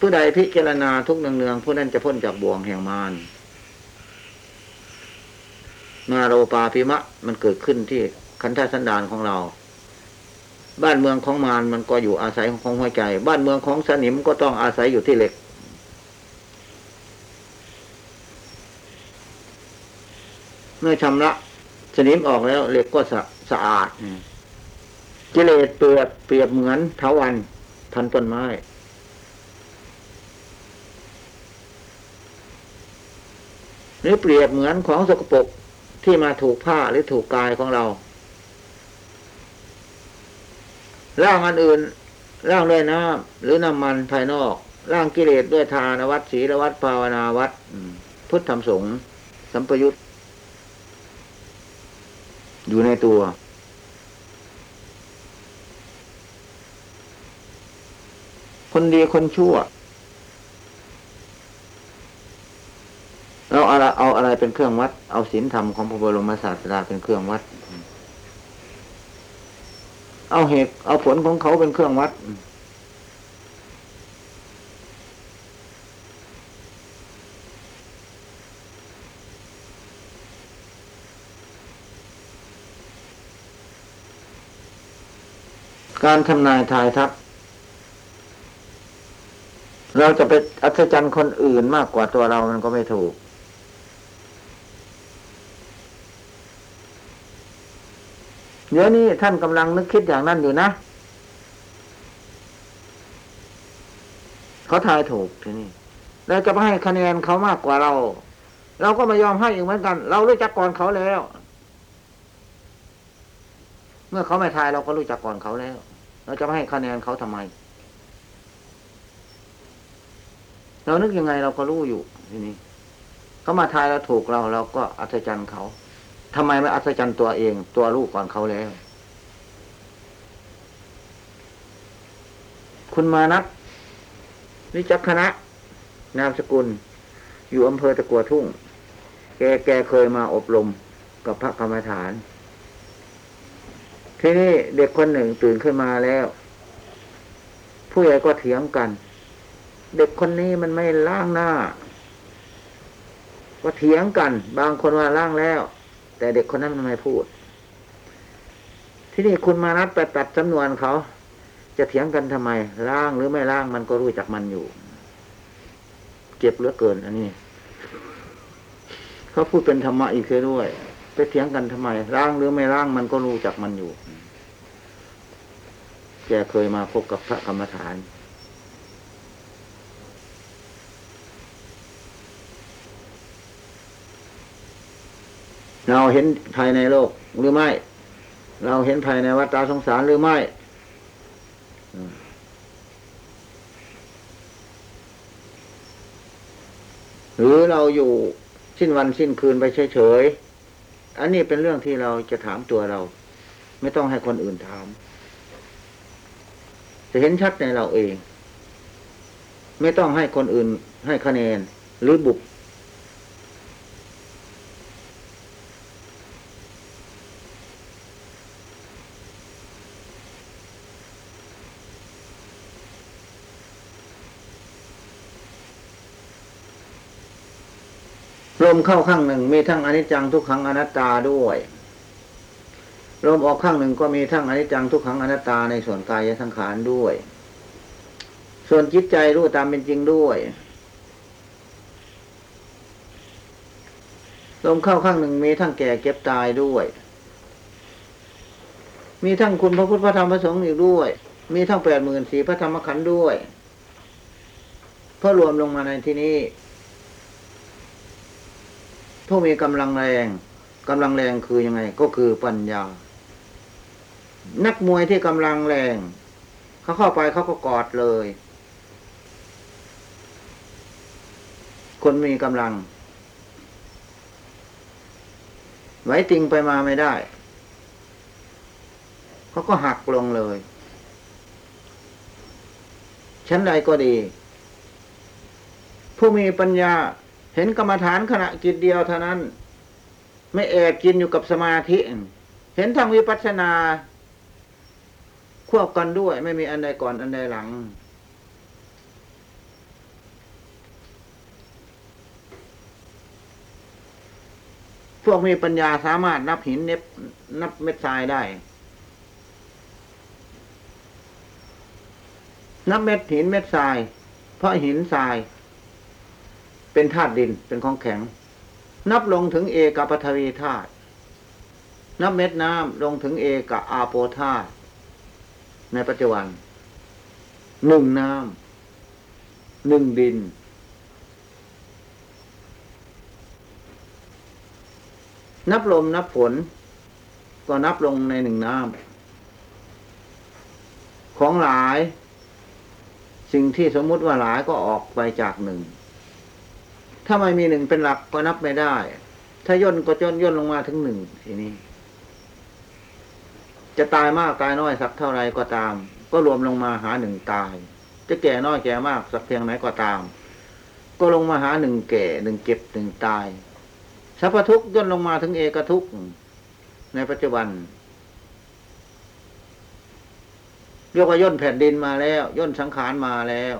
ผู้ใดพิจารณาทุกเนืองๆผู้นั้นจะพ้นจากบ่วงแห่งมารมาโรปาพิมะ มันเกิดขึ้นที่คันธสันดานของเรา บ้านเมืองของมารมันก็อยู่อาศัยของหัวใจ บ้านเมืองของสนิมก็ต้องอาศัยอยู่ที่เหล็ก เมื่อชำระสนิมออกแล้วเหล็กก็สะสะอาดกิเลสเปรียบเปรียบเหมือนเถาวันพันต้นไม้ หรือเปรียบเหมือนของสกปรกที่มาถูกผ้าหรือถูกกายของเราร่างอันอื่นร่างด้วยน้ำหรือน้ำมันภายนอกร่างกิเลสด้วยทานวัดศีลวัดภาวนาวัดพุทธธรรมสงฆ์สัมปยุตอยู่ในตัว คนดีคนชั่ว เราอะไรเอาอะไรเป็นเครื่องวัด เอาศีลธรรมของพระบรมศาสดาเป็นเครื่องวัด เอาเหตุเอาผลของเขาเป็นเครื่องวัด การทำนายทายทักเราจะไปอัศจรรย์คนอื่นมากกว่าตัวเรามันก็ไม่ถูก เดี๋ยวนี้ท่านกำลังนึกคิดอย่างนั้นอยู่นะเขาทายถูกทีนี้เราจะไปให้คะแนนเขามากกว่าเรา เราก็ไม่ยอมให้อีกเหมือนกัน เรารู้จักก่อนเขาแล้ว เมื่อเขาไม่ทายเราก็รู้จักก่อนเขาแล้ว เราจะไม่ให้คะแนนเขาทำไม เรานึกยังไงเราก็รู้อยู่ทีนี้เขามาทายเราถูกเรา เราก็อัศจรรย์เขา ทำไมไม่อัศจรรย์ตัวเอง ตัวลูกก่อนเขาแล้ว คุณมานัทวิจักคณะ นามสกุล อยู่อำเภอตะกัวทุ่ง แกแกเคยมาอบรมกับพระกรรมฐาน ทีนี้เด็กคนหนึ่งตื่นขึ้นมาแล้ว ผู้ใหญ่ก็เถียงกัน เด็กคนนี้มันไม่ล้างหน้า ก็เถียงกัน บางคนว่าล้างแล้ว แต่เด็กคนนั้นมันไม่พูด ที่นี่คุณมานัดไปตัดจำนวนเขา จะเถียงกันทำไมล้างหรือไม่ล้างมันก็รู้จักมันอยู่ เจ็บเหลือเกิน อันนี้เขาพูดเป็นธรรมะอีกเคยด้วย ไปเถียงกันทำไมล้างหรือไม่ล้างมันก็รู้จักมันอยู่แกเคยมาพบกับพระกรรมฐาน เราเห็นภายในโลกหรือไม่ เราเห็นภายในวัฏสงสารหรือไม่หรือเราอยู่สิ้นวันสิ้นคืนไปเฉยๆ อันนี้เป็นเรื่องที่เราจะถามตัวเรา ไม่ต้องให้คนอื่นถาม จะเห็นชัดในเราเอง ไม่ต้องให้คนอื่นให้คะแนน หรือบุก มเข้าข้างหนึ่ง มีทั้งอนิจจังทุกขังอนัตตาด้วยลมออกข้างหนึ่งก็มีทั้งอนิจจังทุกขังอนัตตาในส่วนกายสังขารด้วย ส่วนจิตใจรู้ตามเป็นจริงด้วยลมเข้าข้างหนึ่งมีทั้งแก่เก็บตายด้วย มีทั้งคุณพระพุทธพระธรรมพระสงฆ์อีกด้วย มีทั้งแปดหมื่นสี่พระธรรมขันธ์ด้วย เพื่อรวมลงมาในที่นี้ ผู้มีกำลังแรงกำลังแรงคือยังไง ก็คือปัญญา นักมวยที่กำลังแรง เขาเข้าไปเขาก็กอดเลย คนมีกำลัง ไว้ติงไปมาไม่ได้ เขาก็หักลงเลยชั้นใดก็ดี ผู้มีปัญญา เห็นกรรมฐานขณะกิตเดียวเท่านั้น ไม่แอบกินอยู่กับสมาธิ เห็นทางวิปัสสนา ควบกันด้วย ไม่มีอันใดก่อนอันใดหลัง พวกมีปัญญาสามารถนับหินเน็บนับเม็ดทรายได้ นับเม็ดหินเม็ดทราย เพราะหินทราย เป็นธาตุดินเป็นของแข็ง นับลงถึงเอกปฐวีธาตุนับเม็ดน้ำลงถึงเอกอาโปธาตุในปัจจุบันหนึ่งน้ำหนึ่งดิน นับลมนับฝน ก็นับลงในหนึ่งน้ำของหลาย สิ่งที่สมมุติว่าหลายก็ออกไปจากหนึ่ง ถ้าไม่มีหนึ่งเป็นหลักก็นับไม่ได้ ถ้าย่นก็ย่นย่นลงมาถึงหนึ่งทีนี้ จะตายมากตายน้อยสักเท่าไรก็ตาม ก็รวมลงมาหาหนึ่งตาย จะแก่น้อยแก่มากสักเพียงไหนก็ตาม ก็ลงมาหาหนึ่งแก่หนึ่งเก็บหนึ่งตายสัพพทุกย่นลงมาถึงเอกทุกในปัจจุบันเรียกว่าย่นแผ่นดินมาแล้ว ย่นสังขารมาแล้ว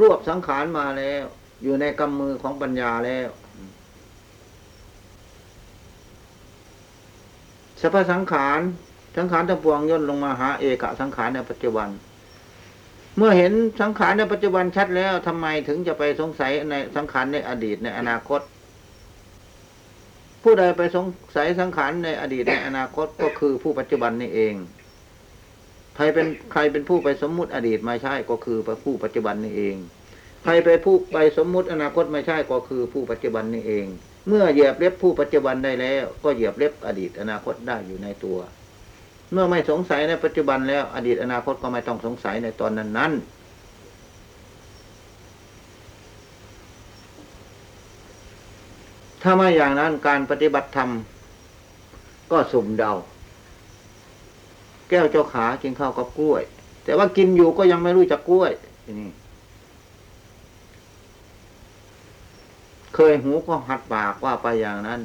รวบสังขารมาแล้ว อยู่ในกำมือของปัญญาแล้วสัพพสังขารสังขารทั้งปวงย่นลงมาหาเอกสังขารในปัจจุบัน เมื่อเห็นสังขารในปัจจุบันชัดแล้วทำไมถึงจะไปสงสัยในสังขารในอดีตในอนาคต ผู้ใดไปสงสัยสังขารในอดีตในอนาคตก็คือผู้ปัจจุบันนี่เองใครเป็นใครเป็นผู้ไปสมมุติอดีตม่ใช่ก็คือผู้ปัจจุบันนี่เอง ใครไปผู้ไปสมมุติอนาคตไม่ใช่ก็คือผู้ปัจจุบันนี่เอง เมื่อเหยียบเล็บผู้ปัจจุบันได้แล้ว ก็เหยียบเล็บอดีตอนาคตได้อยู่ในตัว เมื่อไม่สงสัยในปัจจุบันแล้ว อดีตอนาคตก็ไม่ต้องสงสัยในตอนนั้นนั้นถ้าไม่อย่างนั้นการปฏิบัติธรรมก็สุ่มเดา แก้วเจ้าขากินข้าวกับกล้วย แต่ว่ากินอยู่ก็ยังไม่รู้จักกล้วยนี้ เคยหูก็หัดปากว่าไปอย่างนั้น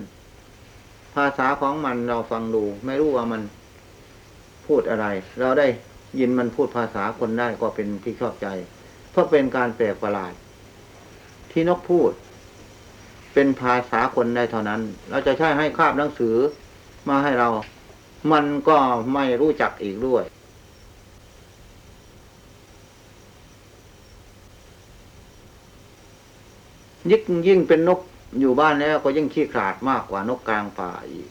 ภาษาของมันเราฟังดู ไม่รู้ว่ามันพูดอะไร เราได้ยินมันพูดภาษาคนได้ก็เป็นที่ชอบใจ เพราะเป็นการแปลกประหลาด ที่นกพูด เป็นภาษาคนได้เท่านั้น เราจะใช้ให้คาบหนังสือมาให้เรา มันก็ไม่รู้จักอีกด้วย ยิ่งยิ่งเป็นนกอยู่บ้านแล้วก็ยิ่งขี้ขลาดมากกว่านกกลางป่าอีก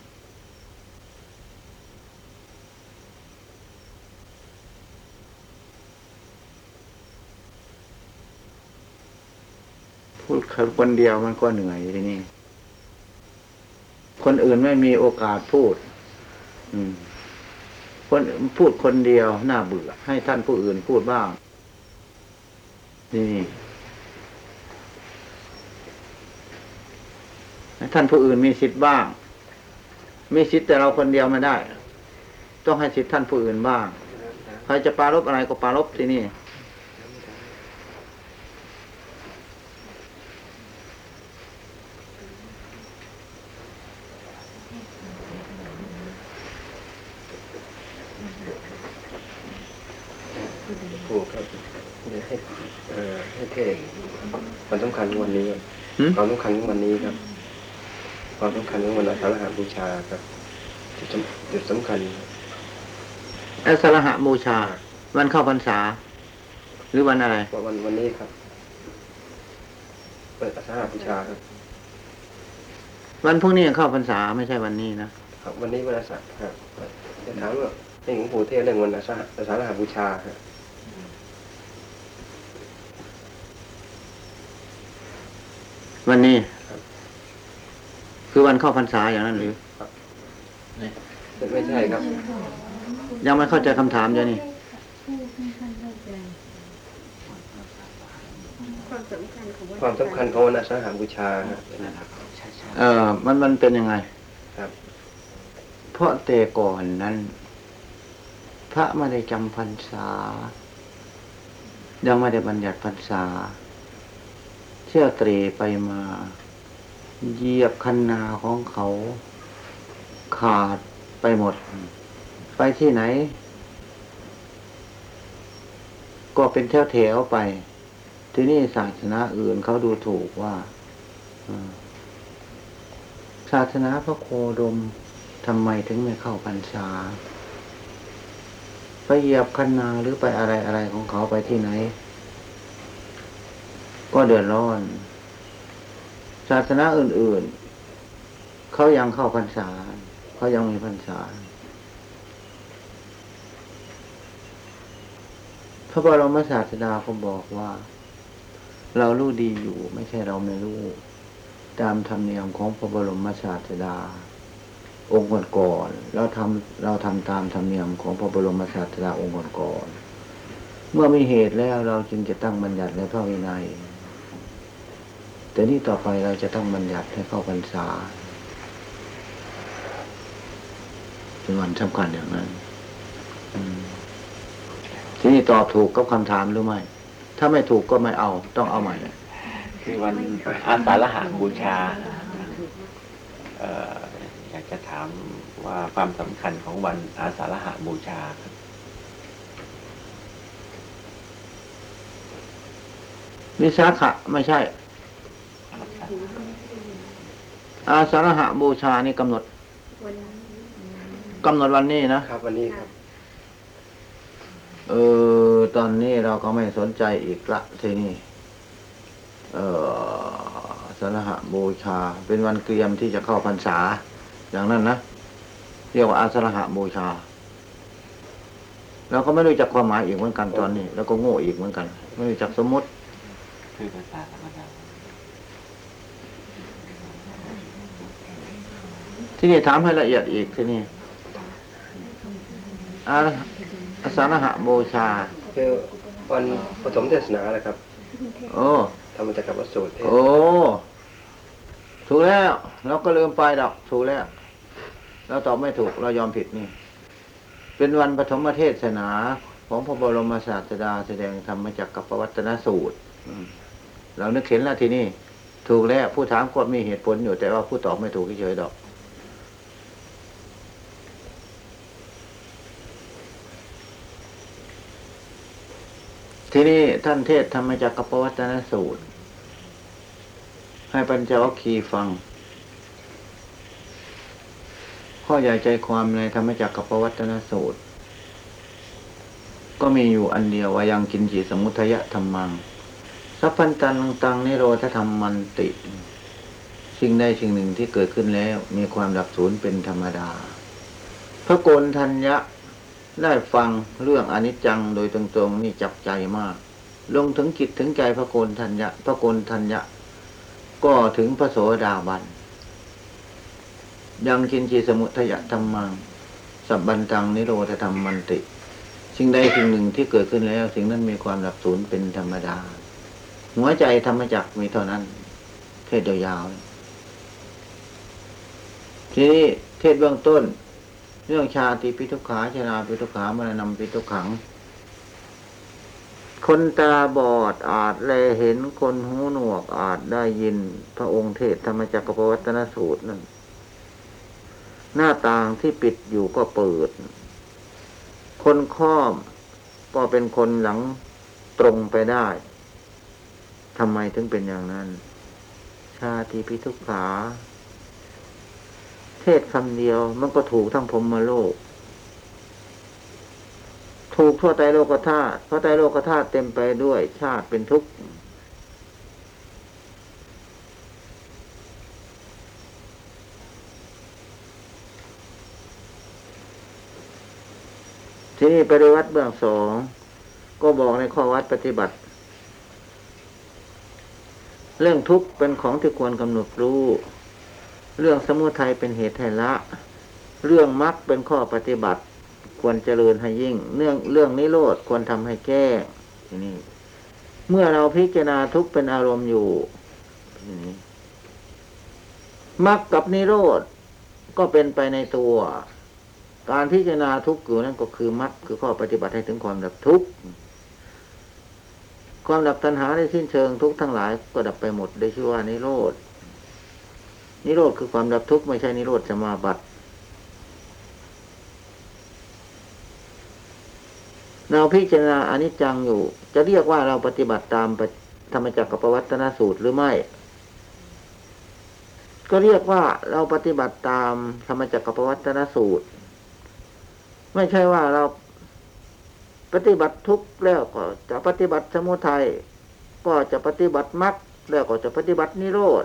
พูดคนเดียวมันก็เหนื่อยทีนี้คนอื่นไม่มีโอกาสพูด อืมคนพูดคนเดียวน่าเบื่อ ให้ท่านผู้อื่นพูดบ้าง นี่ให้ ท่านผู้อื่นมีสิทธิ์บ้าง มีสิทธิ์แต่เราคนเดียวไม่ได้ ต้องให้สิทธิ์ท่านผู้อื่นบ้าง ใครจะปรารบอะไรก็ปรารบที่นี่ถูกครับให้เอ่อให้เทศความสำคัญของวันนี้ครับหืมความสำคัญของวันนี้ครับ ความสำคัญของวันอาสาฬหบูชาครับจุดสำจุดสำคัญอสรหะบูชา วันเข้าพรรษา หรือวันอะไรว่าวันวันนี้ครับเปิดอาสาฬหบูชาครับ วันพรุ่งนี้เข้าพรรษาไม่ใช่วันนี้นะครับวันนี้วันอาสาฬครับจะถามว่าในหลวงปู่เทศน์เรื่องวันอาสาฬอาสาฬหบูชาครับวันนี้ครับคือ วันเข้าพรรษาอย่างนั้นหรือไม่ใช่ครับ ยังไม่เข้าใจคำถามอยู่นี่ความสำคัญของวันความสำคัญของวันอาสาฬหบูชาครับเออมันมันเป็นยังไง ครับ เพราะแต่ก่อนนั้น พระไม่ได้จำพรรษา ยังไม่ได้บัญญัติพรรษาเที่ยวเตรไปมา เหยียบคันนาของเขาขาดไปหมด ไปที่ไหน ก็เป็นแถวแถวไป ที่นี่ศาสนาอื่นเขาดูถูกว่าศาสนาพระโคดมทำไมถึงไม่เข้าพรรษาไปเหยียบคันนาหรือไปอะไรอะไรของเขาไปที่ไหน ก็เดือดร้อน ศาสนาอื่น ๆ เขายังเข้าพรรษา เขายังมีพรรษา พระบรมศาสดาเขาบอกว่า เรารู้ดีอยู่ ไม่ใช่เราไม่รู้ ตามธรรมเนียมของพระบรมศาสดา องค์ก่อนๆเราทำเราทำตามธรรมเนียมของพระบรมศาสดาองค์ก่อนๆเมื่อมีเหตุแล้วเราจึงจะตั้งบัญญัติในพระวินัย แต่นี่ต่อไปเราจะต้องบัญญัติให้เข้าพรรษา เป็นวันสำคัญอย่างนั้นอืมทีนี้ตอบถูกกับคำถามหรือไม่ ถ้าไม่ถูกก็ไม่เอา ต้องเอาใหม่คือวันอาสาฬหาบูชาเอ่ออยากจะถามว่าความสำคัญของวันอาสาฬหาบูชาครับวิสาขะไม่ใช่ อาสาฬหะบูชานี่กำหนดวันกำหนดวันนี้นะครับ วันนี้ครับ เออตอนนี้เราก็ไม่สนใจอีกละทีนี้เออสารหะบูชา เป็นวันเตรียมที่จะเข้าพรรษา อย่างนั้นนะเรียกว่าอาสาฬหะบูชาเราก็ไม่รู้จักความหมายอีกเหมือนกันตอนนี้ แล้วก็โง่อีกเหมือนกัน ไม่รู้จักสมมติคือภาษาธรรมดา ที่นี่ถามให้ละเอียดอีกที่นี่อาอาสาฬหะบูชาคือวันปฐมเทศนาแหละครับ โอ้ธรรมจักรวรรดิสูตรเทศน์โอ้ ถูกแล้ว เราก็ลืมไปดอก ถูกแล้ว เราตอบไม่ถูก เรายอมผิดนี่ เป็นวันปฐมเทศนาของพระบรมศาสดาแสดงธรรมจักรกับปวัตนสูตรอืมเรานึกเห็นแล้วทีนี้ถูกแล้วผู้ถามก็มีเหตุผลอยู่แต่ว่าผู้ตอบไม่ถูกเฉยๆดอก ทีนี้ท่านเทศธรรมจักรกัปวัตนสูตร ให้ปัญจวัคคีย์ฟัง ข้อใหญ่ใจความในธรรมจักรกัปวัตนสูตร ก็มีอยู่อันเดียวว่ายังกินจีสมุทยะธรรมัง สัพพันตันตังนิโรธธรรมมันติ สิ่งใดสิ่งหนึ่งที่เกิดขึ้นแล้ว มีความดับสูญเป็นธรรมดา พระโกนทัญญะ ได้ฟังเรื่องอนิจจังโดยตรงๆนี่จับใจมาก ลงถึงจิตถึงใจพระโกนทัญญะพระโกนทัญญะ ก็ถึงพระโสดาบัน ยังกินจีสมุทยะธรรมัง สับบันตังนิโรธธรรมมันติ สิ่งใดสิ่งหนึ่งที่เกิดขึ้นแล้ว สิ่งนั้นมีความดับสูญเป็นธรรมดา หัวใจธรรมจักมีเท่านั้น เทศยาวๆทีนี้เทศเบื้องต้น รื่องชาติปิทุกขาชนาปิทุกขามรณะปิทุกขัง คนตาบอดอาจแลเห็นคนหูหนวกอาจได้ยินพระองค์เทศธรรมจักรปวัตนสูตรนั่นหน้าต่างที่ปิดอยู่ก็เปิด คนค้อมก็เป็นคนหลังตรงไปได้ทำไมถึงเป็นอย่างนั้น ชาติพิทุกขา เทศคำเดียว มันก็ถูกทั้งพรหมโลก ถูกทั่วไตรโลกธาตุเพราะไตรโลกธาตุเต็มไปด้วยชาติเป็นทุกข์ที่นี่ปริวัติเบื้องสอง ก็บอกในข้อวัดปฏิบัติ เรื่องทุกข์เป็นของที่ควรกำหนดรู้ เรื่องสมุทัยเป็นเหตุให้ละ เรื่องมรรคเป็นข้อปฏิบัติ ควรเจริญให้ยิ่ง เรื่องเรื่องนิโรธควรทำให้แก้ทีนี้เมื่อเราพิจารณาทุกเป็นอารมณ์อยู่ทีนี้มรรคกับนิโรธก็เป็นไปในตัว การพิจารณาทุกข์อยู่นั่นก็คือมรรคคือข้อปฏิบัติให้ถึงความดับทุกข์ความดับตัณหาได้สิ้นเชิงทุกข์ทั้งหลายก็ดับไปหมดได้ชื่อว่านิโรธ นิโรธคือความดับทุกข์ไม่ใช่นิโรธสมาบัติเราพิจารณาอนิจจังอยู่ จะเรียกว่าเราปฏิบัติตามธรรมจักรกับปวัตนสูตรหรือไม่ ก็เรียกว่าเราปฏิบัติตามธรรมจักรปวัตนสูตร ไม่ใช่ว่าเราปฏิบัติทุกแล้วก็จะปฏิบัติสมุทัยก็จะปฏิบัติมรรคแล้วก็จะปฏิบัตินิโรธ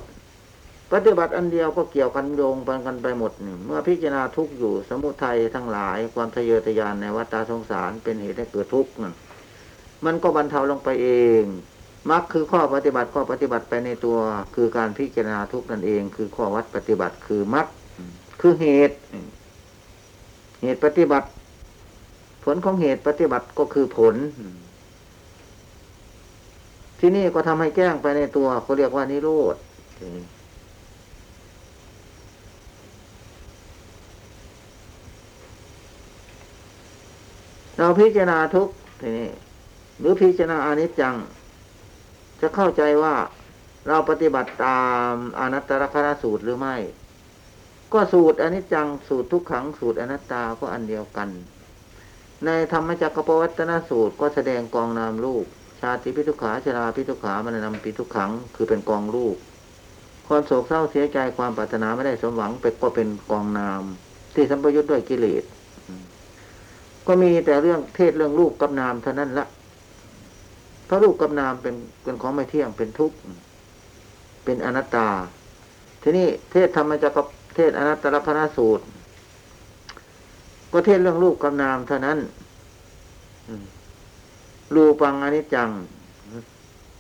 ปฏิบัติอันเดียวก็เกี่ยวกันโยงกันไปหมดเมื่อพิจารณาทุกอยู่ สมุทัยทั้งหลายความทะเยอทะยานในวัฏสงสารเป็นเหตุให้เกิดทุกข์นั่นมันก็บรรเทาลงไปเองมรรคคือข้อปฏิบัติข้อปฏิบัติไปในตัวคือการพิจารณาทุกนั่นเอง คือข้อวัดปฏิบัติคือมรรคคือเหตุ เหตุปฏิบัติ ผลของเหตุปฏิบัติก็คือผล ที่นี่ก็ทำให้แก้งไปในตัวเขาเรียกว่านิโรธ เราพิจารณาทุกทีนี้หรือพิจารณาอนิจจัง จะเข้าใจว่าเราปฏิบัติตามอนัตตลกนสูตรหรือไม่ ก็สูตรอนิจจังสูตรทุกขังสูตรอนัตตาก็อันเดียวกัน ในธรรมจักรปวัตนสูตรก็แสดงกองนามรูป ชาติพิทุขาชราพิทุขามันนำพิทุขังคือเป็นกองรูป ความโศกเศร้าเสียใจความปรารถนาไม่ได้สมหวังไปก็เป็นกองนาม ที่สัมปยุทธ์ด้วยกิเลส ก็มีแต่เรื่องเทศเรื่องรูปกับนามเท่านั้นละเพราะรูปกับนามเป็นเป็นของไม่เที่ยงเป็นทุกข์เป็นอนัตตา ทีนี้เทศธรรมจักรเทศอนัตตลกนสูตร ก็เทศเรื่องรูปกับนามเท่านั้นรูปังอนิจจัง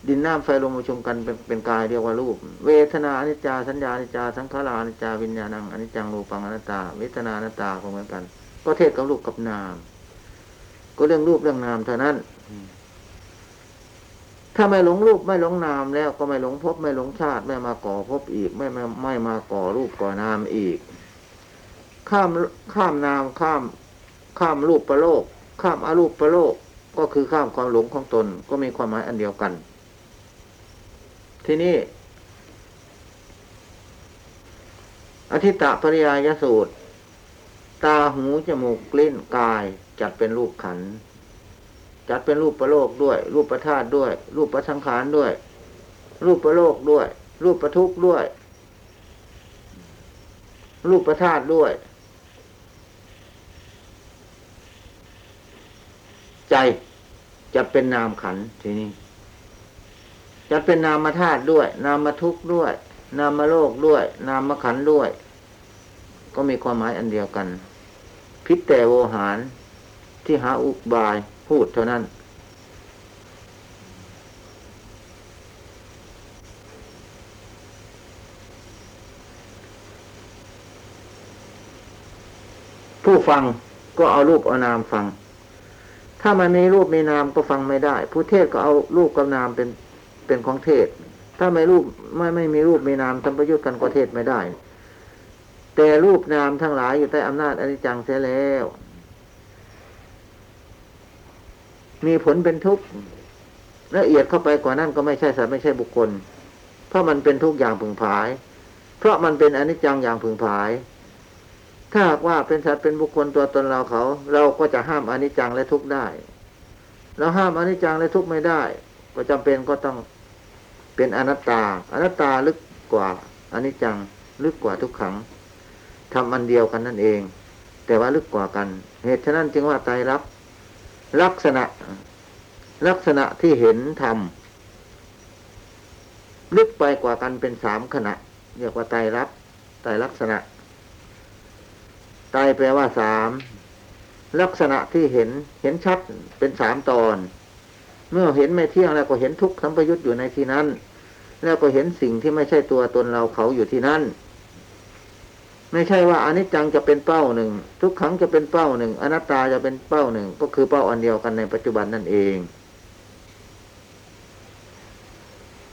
ดินน้ำไฟลมประชุมกันเป็นเป็นกายเรียกว่ารูป เวทนาอนิจจาสัญญาอนิจจาสังขารอนิจจาวิญญาณังอนิจจังรูปังอนัตตา เวทนาอนัตตาเหมือนกัน ก็เทศกับรูปกับนาม ก็เรื่องรูปเรื่องนามเท่านั้น ถ้าไม่หลงรูปไม่หลงนามแล้วก็ไม่หลงภพไม่หลงชาติ ไม่มาก่อภพอีก ไม่ไม่ไม่มาก่อรูปก่อนามอีก ข้ามข้ามนามข้าม ข้ามรูปประโลก ข้ามอารูปประโลก ก็คือข้ามความหลงของตนก็มีความหมายอันเดียวกัน ทีนี้อธิตะปริยายสูตร ตาหูจมูกลิ้นกาย จัดเป็นรูปขัน จัดเป็นรูปประโลกด้วย รูปประธาตุด้วย รูปประสังขารด้วย รูปประโลกด้วย รูปประทุกข์ด้วย รูปประธาตุด้วย ใจจะเป็นนามขันทีนี้จะเป็นนามธาตุด้วย นามทุกข์ด้วย นามโลกด้วย นามขันด้วย ก็มีความหมายอันเดียวกัน พิษแต่โวหาร ที่หาอุบายพูดเท่านั้น ผู้ฟังก็เอารูปเอานามฟัง ถ้ามันมีรูปมีนามก็ฟังไม่ได้ ผู้เทศก็เอารูปกับนามเป็นเป็นของเทศ ถ้าไม่รูปไม่ไม่มีรูปมีนามทำประโยชน์กันก็เทศไม่ได้ แต่รูปนามทั้งหลายอยู่ใต้อำนาจอนิจจังเสียแล้ว มีผลเป็นทุกข์ละเอียดเข้าไปกว่านั้นก็ไม่ใช่สัตว์ไม่ใช่บุคคล เพราะมันเป็นทุกอย่างผึ่งผาย เพราะมันเป็นอนิจจังอย่างผึ่งผาย ถ้าหากว่าเป็นสัตว์เป็นบุคคลตัวตนเราเขา เราก็จะห้ามอนิจจังและทุกข์ได้ เราห้ามอนิจจังและทุกข์ไม่ได้ ก็จำเป็นก็ต้องเป็นอนัตตา อนัตตาลึกกว่าอนิจจังลึกกว่าทุกขังทำอันเดียวกันนั่นเอง แต่ว่าลึกกว่ากัน เหตุฉะนั้นจึงว่าไตรลักษณ์ ลักษณะ ลักษณะที่เห็นธรรมลึกไปกว่ากันเป็นสามขณะเรียกว่าไตรลักษณ์ไตรลักษณะไตรแปลว่าสามลักษณะที่เห็นเห็นชัดเป็นสามตอน เมื่อเห็นไม่เที่ยงแล้วก็เห็นทุกข์สัมปยุตอยู่ในที่นั้น แล้วก็เห็นสิ่งที่ไม่ใช่ตัวตนเราเขาอยู่ที่นั่น ไม่ใช่ว่าอนิจจังจะเป็นเป้าหนึ่ง ทุกขังจะเป็นเป้าหนึ่งอนัตตาจะเป็นเป้าหนึ่ง ก็คือเป้าอันเดียวกันในปัจจุบันนั่นเอง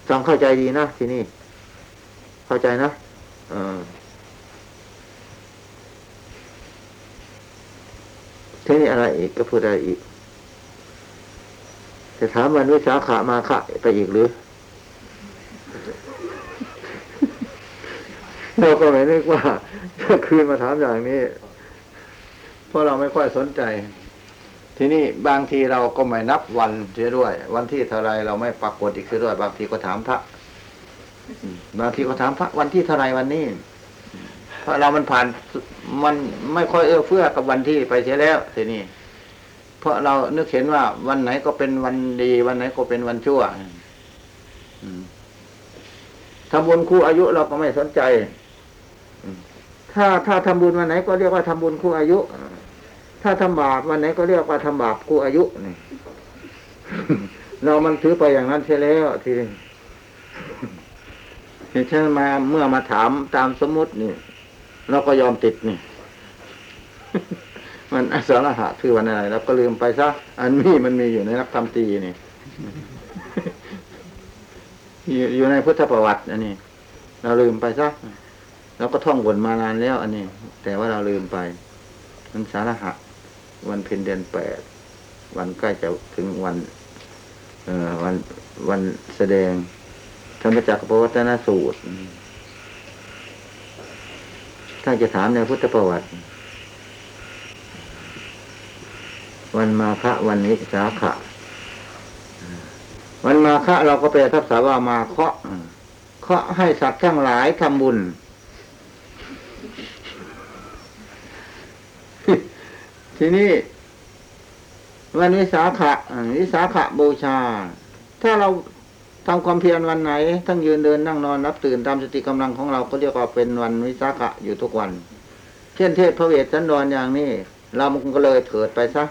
ฟังเข้าใจดีนะที่นี่ เข้าใจนะเออทีนี้อะไรอีกก็พูดอะไรอีกจะถามวันวิสาขามาคะไปอีกหรือเราก็ไม่นึกว่า คืนมาถามอย่างนี้ เพราะเราไม่ค่อยสนใจ ทีนี้บางทีเราก็ไม่นับวันเสียด้วย วันที่เท่าไรเราไม่ปรากฏอีกเสียด้วย บางทีก็ถามพระบางทีก็ถามพระวันที่เท่าไรวันนี้เพราะเรามันผ่านมันไม่ค่อยเอื้อเฟื้อกับวันที่ไปเสียแล้วทีนี้เพราะเรานึกเห็นว่าวันไหนก็เป็นวันดี วันไหนก็เป็นวันชั่วทำบุญคู่อายุเราก็ไม่สนใจ ถ้าถ้าทำบุญวันไหนก็เรียกว่าทำบุญคู่อายุ ถ้าทำบาปวันไหนก็เรียกว่าทำบาปคู่อายุนี่เรามันถือไปอย่างนั้นเสียแล้วทีนี้เหตุฉะนั้นมาเมื่อมาถามตามสมมตินี่เราก็ยอมติดนี่ มันอสรหะคือวันอะไรเราก็ลืมไปซะอันนี้มันมีอยู่ในนักธรรมตรีนี่อยู่อยู่ในพุทธประวัติ อันนี้ เราลืมไปซะ เราก็ท่องบนมานานแล้วอันนี้ แต่ว่าเราลืมไป มันสารหะ วันเพ็ญเดือนแปด วันใกล้จะถึงวัน เอ่อวันวันแสดงธรรมจักรปวัตนสูตร ถ้าจะถามในพุทธประวัติ วันมาฆะวันนี้สาขะวันมาฆะเราก็แปลทับษาว่ามาเคาะเคาะให้สัตว์ทั้งหลายทำบุญ ทีนี้วันวิสาขะอ่าวิสาขะบูชา ถ้าเราทำความเพียรวันไหน ทั้งยืนเดินนั่งนอนรับตื่นตามสติกำลังของเราก็เรียกว่าเป็นวันวิสาขะอยู่ทุกวัน เช่นเทศพระเวทสันดรอย่างนี้เรามันก็เลยเถิดไปซะ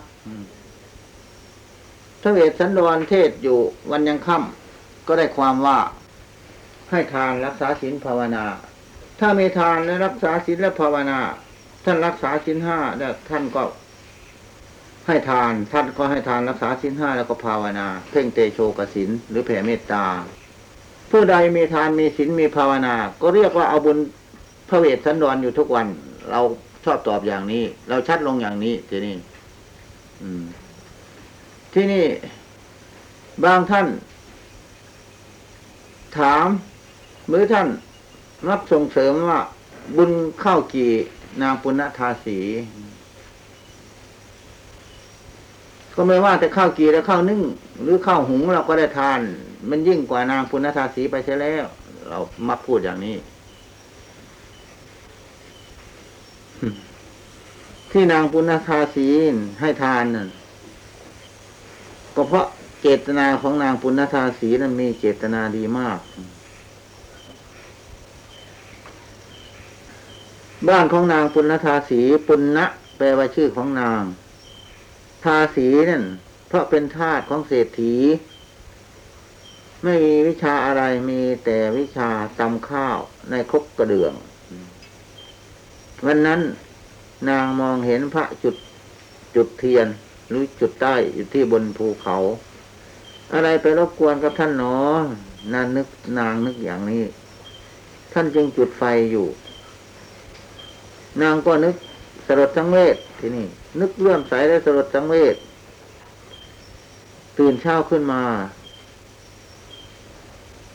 พระเวทสันดรเทศอยู่วันยังค่ำก็ได้ความว่าให้ทานรักษาศีลภาวนา ถ้ามีทานและรักษาศีลและภาวนา ท่านรักษาศีลห้าท่านก็ ให้ทานท่านก็ให้ทานรักษาศีลห้าแล้วก็ภาวนา เพ่งเตโชกสินหรือแผ่เมตตา ผู้ใดมีทานมีศีลมีภาวนา ก็เรียกว่าเอาบุญพระเวทสันดรอยู่ทุกวัน เราชอบตอบอย่างนี้ เราชัดลงอย่างนี้ทีนี้ที่นี่ บางท่าน ถามหรือท่านรับส่งเสริมว่า บุญเข้ากี่นางปุณณทาสี ก็ไม่ว่าแต่ข้าวกีและข้าวนึ่ง หรือข้าวหุงเราก็ได้ทาน มันยิ่งกว่านางปุณณทาสีไปใช่แล้ว เรามักพูดอย่างนี้ ที่นางปุณณทาสีให้ทานนั่นก็เพราะเจตนาของนางปุณณทาสีนั้นมีเจตนาดีมากบ้านของนางปุณณทาสีปุณณะแปลว่าชื่อของนาง ทาสีนั่น เพราะเป็นทาสของเศรษฐี ไม่มีวิชาอะไรมีแต่วิชาตำข้าวในครกกระเดื่อง วันนั้นนางมองเห็นพระจุดจุดเทียน หรือจุดใต้อยู่ที่บนภูเขา อะไรไปรบกวนกับท่านหนอนานนึกนางนึกอย่างนี้ ท่านจึงจุดไฟอยู่ นางก็นึกสลดสังเวชที่นี่ นึกเลื่อมใสและสลดสังเวชตื่นเช้าขึ้นมา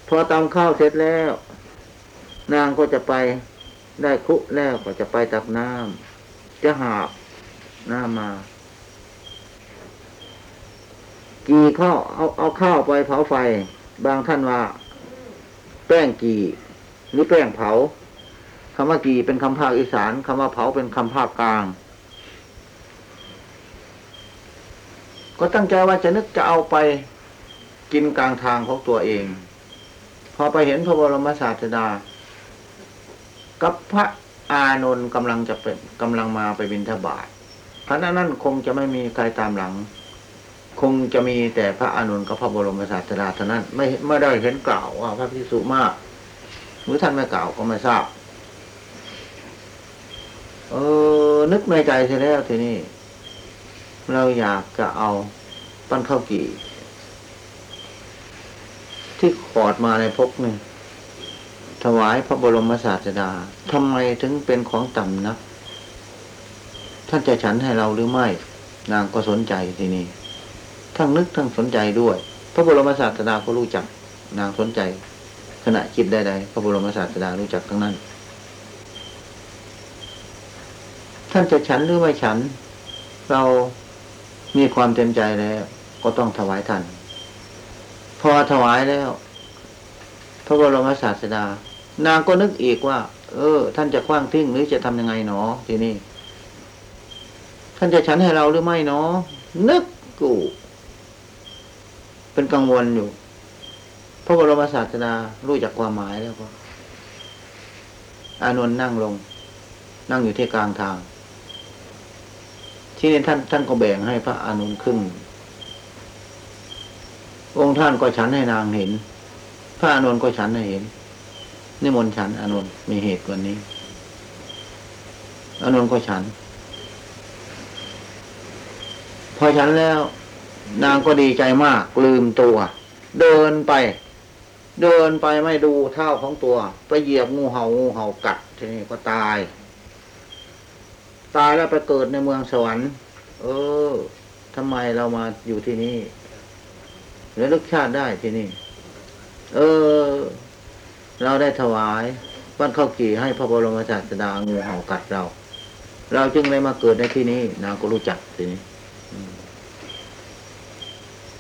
พอตำข้าวเสร็จแล้ว นางก็จะไปได้ครุแล้วก็จะไปตักน้ำจะหาบน้ำมากีข้าวเอาเอาข้าวไปเผาไฟ บางท่านว่า แป้งกีหรือแป้งเผาคำว่ากีเป็นคำภาคอีสานคำว่าเผาเป็นคำภาคกลาง ก็ตั้งใจว่าจะนึกจะเอาไปกินกลางทางของตัวเอง พอไปเห็นพระบรมศาสดา กับพระอานนท์กำลังจะเป็นกำลังมาไปบิณฑบาตพระนั้นนั่นคงจะไม่มีใครตามหลัง คงจะมีแต่พระอานนท์กับพระบรมศาสดาเท่านั้น ไม่ไม่ได้เห็นกล่าวว่าพระพิสุมาก หรือท่านไม่กล่าวก็ไม่ทราบ เออนึกในใจเสียแล้วทีนี้ เราอยากจะเอาปั้นข้าวกี่ ที่ขอดมาในพกหนี่งถวายพระบรมศาสดาทำไมถึงเป็นของต่ำนัก ท่านจะฉันให้เราหรือไม่ นางก็สนใจทีนี้ทั้งนึกทั้งสนใจด้วย พระบรมศาสดาก็รู้จัก นางสนใจ ขณะคิดใดๆพระบรมศาสดารู้จักทั้งนั้น ท่านจะฉันหรือไม่ฉัน เรา มีความเต็มใจแล้ว ก็ต้องถวายท่าน พอถวายแล้ว พระบรมศาสดา นางก็นึกอีกว่า เออ ท่านจะคว้างทิ้งหรือจะทำยังไงหนอ ทีนี้ท่านจะฉันให้เราหรือไม่หนอนึกกูเป็นกังวลอยู่ พระบรมศาสดารู้จักความหมายแล้วก็ อานนท์นั่งลง นั่งอยู่ที่กลางทาง ที่นี่ท่านท่านก็แบ่งให้พระอานนท์ครึ่ง องค์ท่านก็ฉันให้นางเห็น พระอานนท์ก็ฉันให้เห็นนิมนต์ฉันอานนท์มีเหตุกว่านี้อานนท์ก็ฉัน พอฉันแล้ว นางก็ดีใจมาก ลืมตัว เดินไป เดินไปไม่ดูเท้าของตัว ไปเหยียบงูเห่างูเห่ากัดทีนี้ก็ตาย ตายแล้วไปเกิดในเมืองสวรรค์เออทำไมเรามาอยู่ที่นี่แล้วลึกชาติได้ที่นี่ เออ เราได้ถวายวันข้าวกี่ให้พระบรมศาสดางูเห่ากัดเรา เราจึงเลยมาเกิดในที่นี้ นางก็รู้จักทีนี้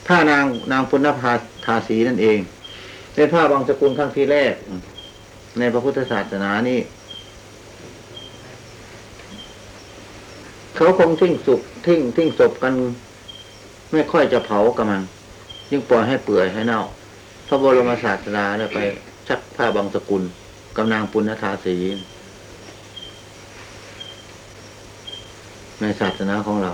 ถ้านางนางปุณณภาทาสีนั่นเองเป็นผ้าบางสกุลครั้งที่แรก ในพระพุทธศาสนานี่ เขาคงทิ้งสุกทิ้งทิ้งศพกัน ไม่ค่อยจะเผากำมังยิ่งปล่อยให้เปื่อยให้เน่า พระบรมศาสดาเนี่ยไปชักผ้าบางสกุลกำนางปุณณธาสีในศาสนาของเรา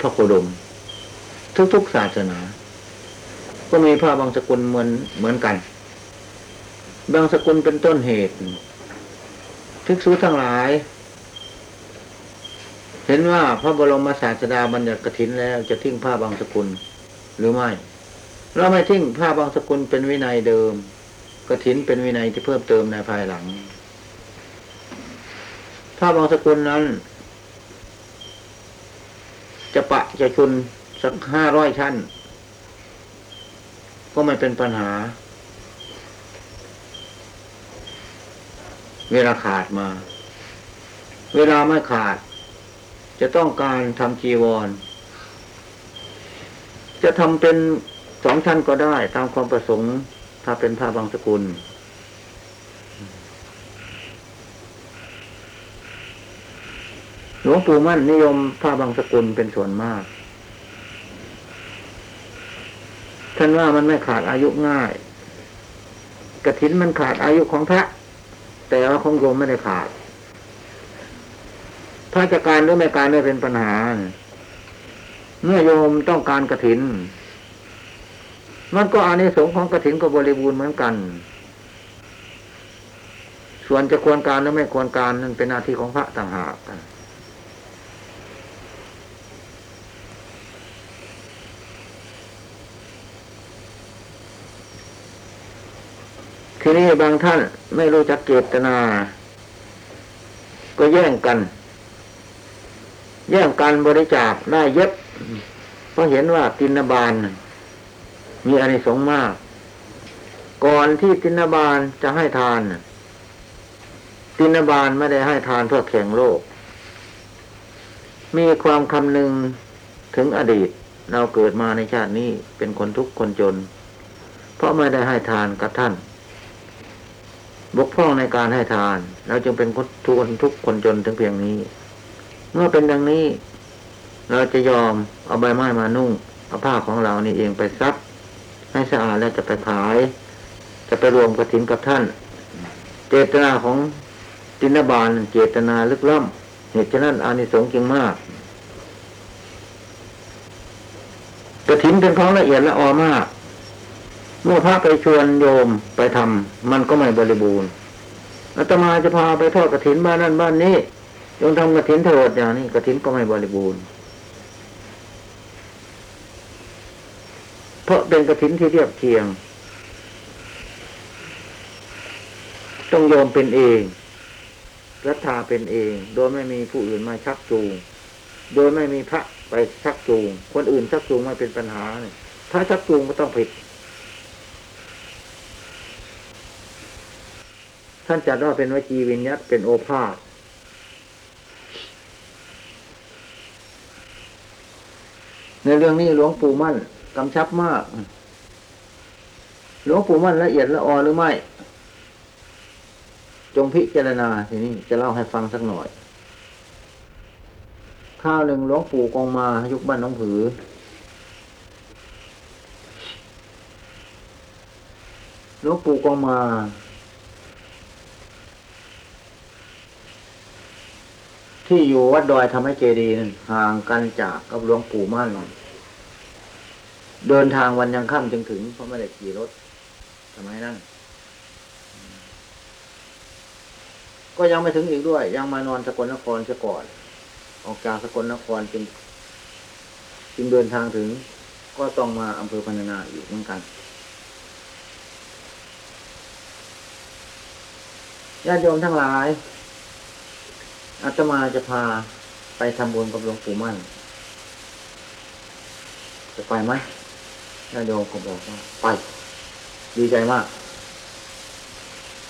พระโคดม ทุกๆศาสนา ก็มีผ้าบางสกุลเหมือนเหมือนกัน บางสกุลเป็นต้นเหตุภิกษุทั้งหลาย เห็นว่าพระบรมศาสดาบัญญัติกฐินแล้วจะทิ้งผ้าบางสกุลหรือไม่ เราไม่ทิ้งผ้าบางสกุลเป็นวินัยเดิมกฐินเป็นวินัยที่เพิ่มเติมในภายหลัง ผ้าบางสกุลนั้น จะปะจะชุนสักห้าร้อยชั้น ก็ไม่เป็นปัญหา เวลาขาดมา เวลาไม่ขาด จะต้องการทำจีวร จะทำเป็นสองชั้นก็ได้ ตามความประสงค์ ถ้าเป็นผ้าบางสกุล หลวงปู่มั่นนิยมผ้าบางสกุลเป็นส่วนมาก ท่านว่ามันไม่ขาดอายุง่ายกระถินมันขาดอายุของพระ แต่ว่าของโยมไม่ได้ขาด ถ้าจะการหรือไม่การไม่เป็นปัญหา เมื่อโยมต้องการกระถิน มันก็อานิสงส์ของกระถินก็บริบูรณ์เหมือนกัน ส่วนจะควรการหรือไม่ควรการนั่นเป็นหน้าที่ของพระต่างหาก ทีนี้บางท่านไม่รู้จักเจตนา ก็แย่งกัน แย่งกันบริจาคได้เยอะเพราะเห็นว่าตินบาล มีอานิสงส์มาก ก่อนที่ตินบาลจะให้ทาน ตินบาลไม่ได้ให้ทานเพื่อแข่งโลก มีความคำนึงถึงอดีต เราเกิดมาในชาตินี้เป็นคนทุกข์คนจน เพราะไม่ได้ให้ทานกับท่าน บกพร่องในการให้ทาน เราจึงเป็นคนทุกคนทุกคนจนถึงเพียงนี้ เมื่อเป็นดังนี้ เราจะยอมเอาใบไม้มานุ่งเอาผ้าของเรานี่เองไปซักให้สะอาดแล้วจะไปขาย จะไปรวมกระถินกับท่าน เจตนาของตินบาลเจตนาลึกล้ำเหตุฉะนั้นอานิสงส์จึงมากกระถินเป็นของละเอียดละออมาก เมื่อพระไปชวนโยมไปทำมันก็ไม่บริบูรณ์อาตมาจะพาไปทอดกระถินบ้านนั่นบ้านนี้จงทำกระถินเถิดอย่างนี้กระถินก็ไม่บริบูรณ์ เพราะเป็นกระถินที่เรียบเคียง ต้องโยมเป็นเองรัฐาเป็นเอง โดยไม่มีผู้อื่นมาชักจูง โดยไม่มีพระไปชักจูง คนอื่นชักจูงไม่เป็นปัญหาเนี่ยถ้าชักจูงก็ต้องผิด ท่านจัดว่าเป็นวจีวิญญัตเป็นโอภาษในเรื่องนี้หลวงปู่มั่นกำชับมาก หลวงปู่มั่นละเอียดละออหรือไม่ จงพิจารณาทีนี้จะเล่าให้ฟังสักหน่อย ข้าวหนึ่งหลวงปู่กองมายุคบ้านน้องผือ หลวงปู่กองมา ที่อยู่วัดดอยทำให้เจดีย์นั่นห่างกันจากกับหลวงปู่มั่นเดินทางวันยังค่ำจึงถึงเพราะไม่ได้ขี่รถทำไมนั่น ก็ยังไม่ถึงอีกด้วย ยังมานอนสกลนครเสียก่อน ออกจากสกลนครจึงจึงเดินทางถึง ก็ต้องมาอำเภอพันนาอีกเหมือนกันญาติโยมทั้งหลาย อาตมาจะพาไปทำบุญกับหลวงปู่มั่น จะไปไหมญาติโยมก็บอกว่าไป ดีใจมาก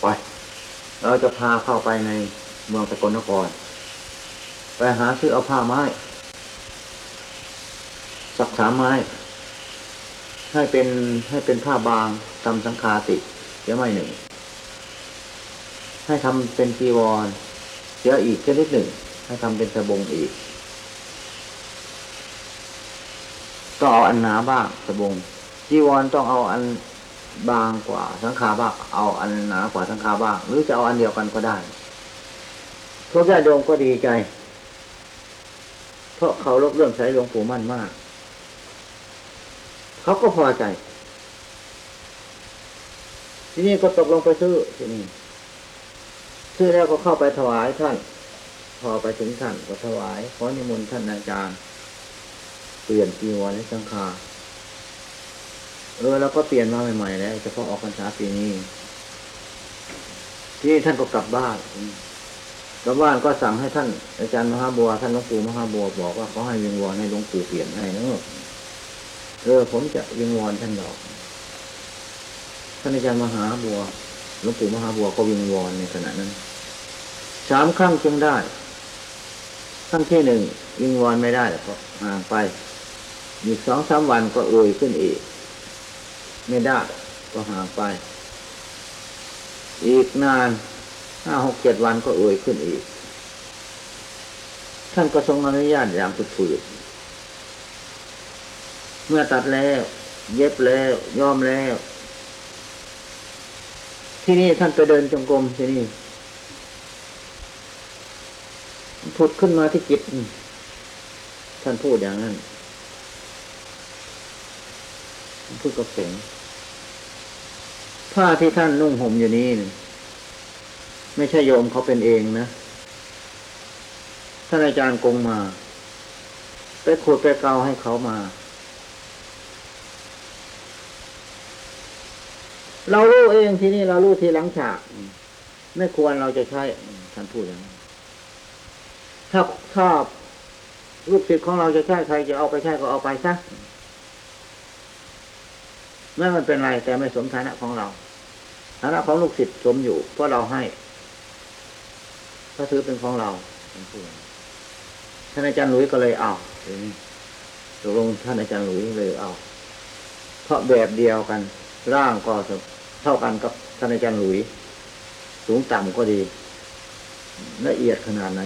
ไป เราจะพาเข้าไปในเมืองสกลนคร ไปหาซื้อเอาผ้าไม้ สักสามไม้ ให้เป็นให้เป็นผ้าบางทำสังคาติเสียไม่หนึ่ง ให้ทำเป็นจีวร เสียอีกชนิดหนึ่งให้ทำเป็นสบงอีก ต้องเอาอันหนาบ้างสบงจีวรต้องเอาอันบางกว่าสังขาบ้างเอาอันหนากว่าสังขาบ้าง หรือจะเอาอันเดียวกันก็ได้พวกญาติโยมก็ดีใจ เพราะเขารบเรื่องใช้หลวงปู่มั่นมาก เขาก็พอใจ ที่นี้ก็ตกลงไปซื้อที่นี่ ซื้อแล้วก็เข้าไปถวายท่าน พอไปถึงท่านก็ถวายขอนิมนต์ท่านอาจารย์ เปลี่ยนจีวรให้สังฆาเออแล้วก็เปลี่ยนมาใหม่ๆแล้วเฉพาะออกพรรษาปีนี้ที่ท่านก็กลับบ้านกลับบ้านก็สั่งให้ท่าน อาจารย์มหาบัวท่านหลวงปู่มหาบัวบอกว่าเขาให้วิงวอนให้หลวงปู่เปลี่ยนให้นะเออผมจะวิงวอนท่านดอกท่านอาจารย์มหาบัวหลวงปู่มหาบัวก็วิงวอนในขณะนั้น สามครั้งจึงได้ ครั้งที่หนึ่งวิงวอนไม่ได้เพราะห่างไป อีกสองสามวันก็เอ่ยขึ้นอีก ไม่ได้ก็ห่างไป อีกนานห้าหกเจ็ดวันก็เอ่ยขึ้นอีก ท่านก็ทรงอนุญาตอย่างฝืดๆเมื่อตัดแล้ว เย็บแล้วย้อมแล้ว ที่นี่ท่านไปเดินจงกรมที่นี่ ผุดขึ้นมาที่จิตท่านพูดอย่างนั้นพูดกับเสียงผ้าที่ท่านนุ่งห่มอยู่นี้นี่ไม่ใช่โยมเขาเป็นเองนะท่านอาจารย์กงมา ไปขูดไปเกาให้เขามา เรารู้เองที่นี่เรารู้ทีหลังฉาก ไม่ควรเราจะใช้ท่านพูดอย่างนั้น ถ้าถ้าลูกศิษย์ของเราจะใช้ใครจะเอาไปใช้ก็เอาไปซะไม่มันเป็นไร แต่ไม่สมฐานะของเราฐานะของลูกศิษย์สมอยู่ เพราะเราให้ถ้าถือเป็นของเราท่านอาจารย์หลุยส์ก็เลยเอาตกลงท่านอาจารย์หลุยส์เลยเอา เพราะแบบเดียวกัน ร่างก็เท่ากันกับท่านอาจารย์หลุยส์สูงต่ำก็ดี ละเอียดขนาดไหน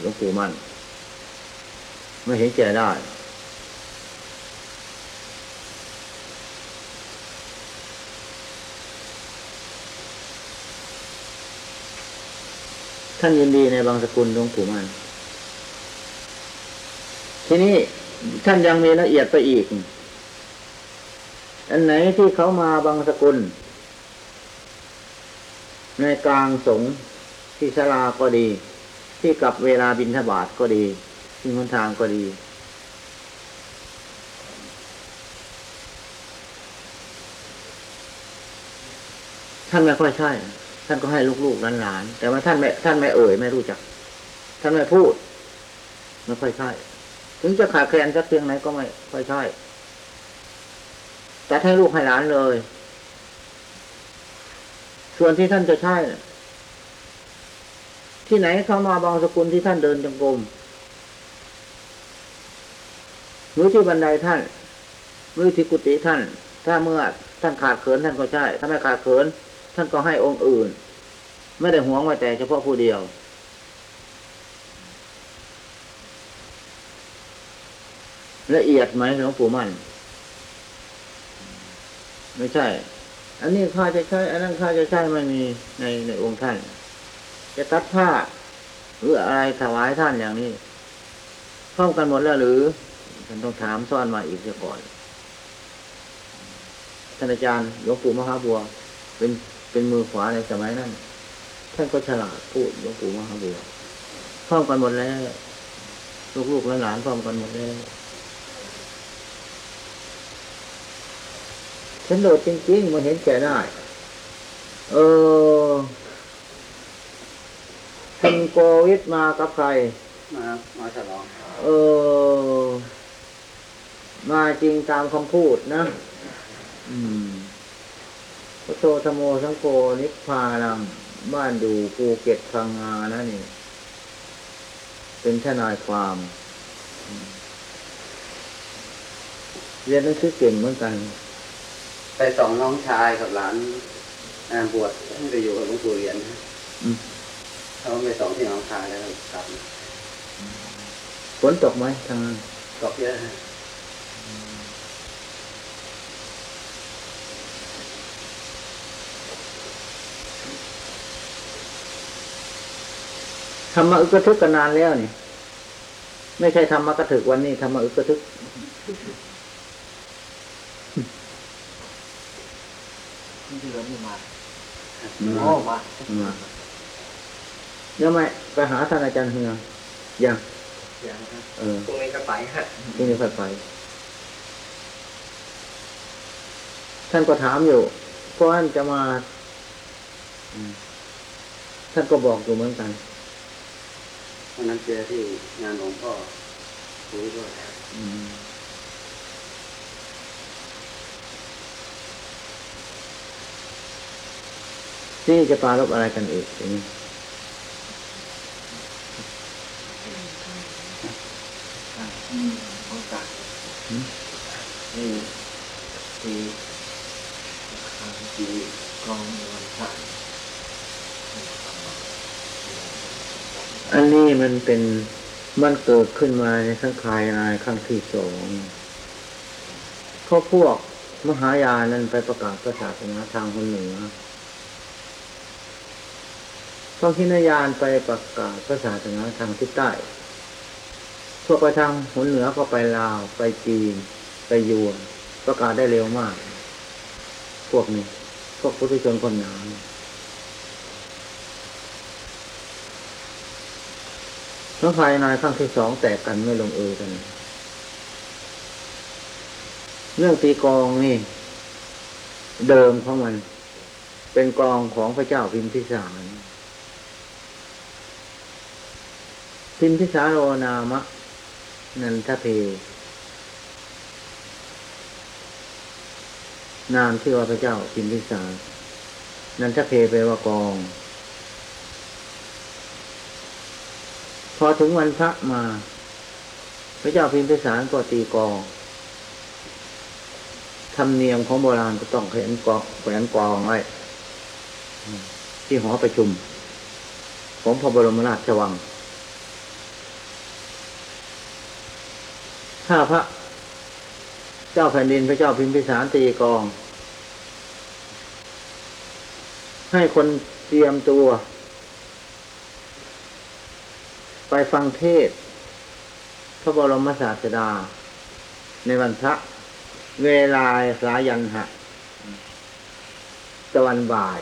หลวงปู่มั่น ไม่เห็นแก่ได้ ท่านยินดีในบางสกุลหลวงปู่มั่น ทีนี้ท่านยังมีละเอียดไปอีก อันไหนที่เขามาบางสกุล ในกลางสงฆ์ที่ศาลาก็ดี ที่กับเวลาบินทบาทก็ดีที่หนทางก็ดี ท่านไม่ค่อยใช่ ท่านก็ให้ลูกๆหลานๆแต่ว่าท่านไม่ท่านไม่เอ่ยไม่รู้จัก ท่านไม่พูดไม่ค่อยใช่ ถึงจะขาดแคลนสักเพียงไหนก็ไม่ค่อยใช่แต่ให้ลูกให้หลานเลย ส่วนที่ท่านจะใช่นะ ที่ไหนเข้ามาบางสกุลที่ท่านเดินจงกรมหรือที่บันไดท่านหรือที่กุฏิท่าน ถ้าเมื่อท่านขาดเขินท่านก็ใช่ ถ้าไม่ขาดเขิน ท่านก็ให้องค์อื่น ไม่ได้หวงไว้แต่เฉพาะผู้เดียว ละเอียดไหมหลวงปู่มั่น ไม่ใช่ อันนี้ข้าจะใช้ อันนั้นข้าจะใช้ไม่มีในในองค์ท่าน จะตัดผ้า หรืออะไรถวายท่านอย่างนี้พร้อมกันหมดแล้วหรือท่านต้องถามซ่อนมาอีกเสียก่อนท่านอาจารย์หลวงปู่มหาบัว เป็นเป็นมือขวาในสมัยนั้นท่านก็ฉลาดพูดหลวงปู่มหาบัวพร้อมกันหมดแล้วลูกๆหลานพร้อมกันหมดแล้วฉันโดดจริงๆมันเห็นแก่ได้ เออ ท่านโกวิทมากับใคร มามาฉลองเออ มาจริงตามคำพูดนะ อืมพระโตธโมสังโกนิพพานังบ้านดูภูเก็ตพังงานะนี่ เป็นทนายความอืมเรียนหนังสือเก่งเหมือนกัน ไปสองน้องชายกับหลานอ่าบวชให้ไปอยู่กับหลวงปู่เหรียญอืม เขาไปสองที่น้องชายแล้วก็กลับมาฝนตกไหมทางนั้นตกเยอะฮะธรรมะอึกกระทึกกันนานแล้วนี่ ไม่ใช่ธรรมะกระถึกวันนี้ธรรมะอึกกระทึกที่เราไม่มามาโอ้มามา เดี๋ยวไม่ไปหาท่านอาจารย์เฮือยังอย่างครับเออพรุ่งนี้ก็ไปฮะที่นี่ค่อยไป ท่านก็ถามอยู่เพราะท่านจะมาอืมท่านก็บอกอยู่เหมือนกันวันนั้นเจอที่งานหลวงพ่อคุยด้วยอืมที่นี่จะปรารบอะไรกันอีกทีนี้ โอกาส หืม นี่ที่ที่กองวันพระ อันนี้ มันเป็นมันเกิดขึ้นมาในสังขายนายครั้งที่สองเขาพวกมหายานนั้นไปประกาศพระศาสนาทางคนเหนือพระคินายานไปประกาศพระศาสนาทางทิศใต้พวกไปทางหนเหนือก็ไปลาว ไปจีน ไปยวน ประกาศได้เร็วมาก พวกนี้ พวกพุทธชนคนหนา เนี่ยแล้วภายในครั้งที่สองแตกกันไม่ลงเอยกัน เรื่องตีกองนี่ เดิมของมัน เป็นกองของพระเจ้าพิมพิสาร พิมพิสารโรนามะ นันทเพนามชื่อว่าพระเจ้าพิมพิสาร นันทเพแปลว่ากอง พอถึงวันพระมา พระเจ้าพิมพิสารก็ตีกองธรรมเนียมของโบราณก็ต้องแขวนกองแขวนกองไว้ที่หอประชุม ของพระบรมราชวัง ถ้าพระเจ้าแผ่นดินพระเจ้าพิมพิสารตีกอง ให้คนเตรียมตัว ไปฟังเทศ พระบรมศาสดา ในวันพระ เวลาสายันหะตะวันบ่าย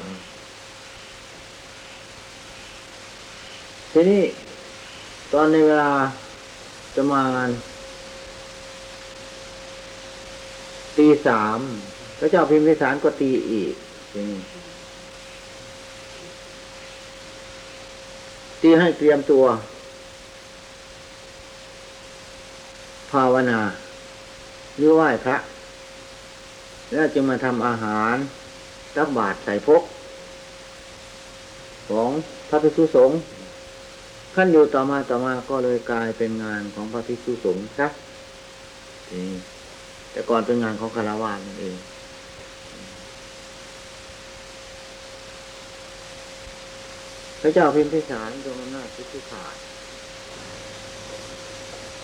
ทีนี้ ตอนในเวลาประมาณตีสามพระเจ้าพิมพิสารก็ตีอีกทีนี้ตีให้เตรียมตัว ภาวนา หรือไหว้พระ แล้วจะมาทำอาหารตักบาตรใส่พก ของพระภิกษุสงฆ์ขั้นอยู่ต่อมาต่อมาก็เลยกลายเป็นงานของพระภิกษุสงฆ์ซะทีนี้แต่ก่อนเป็นงานของคารวานั่นเองพระเจ้าพิมพิสารทรงอำนาจสิทธิขาด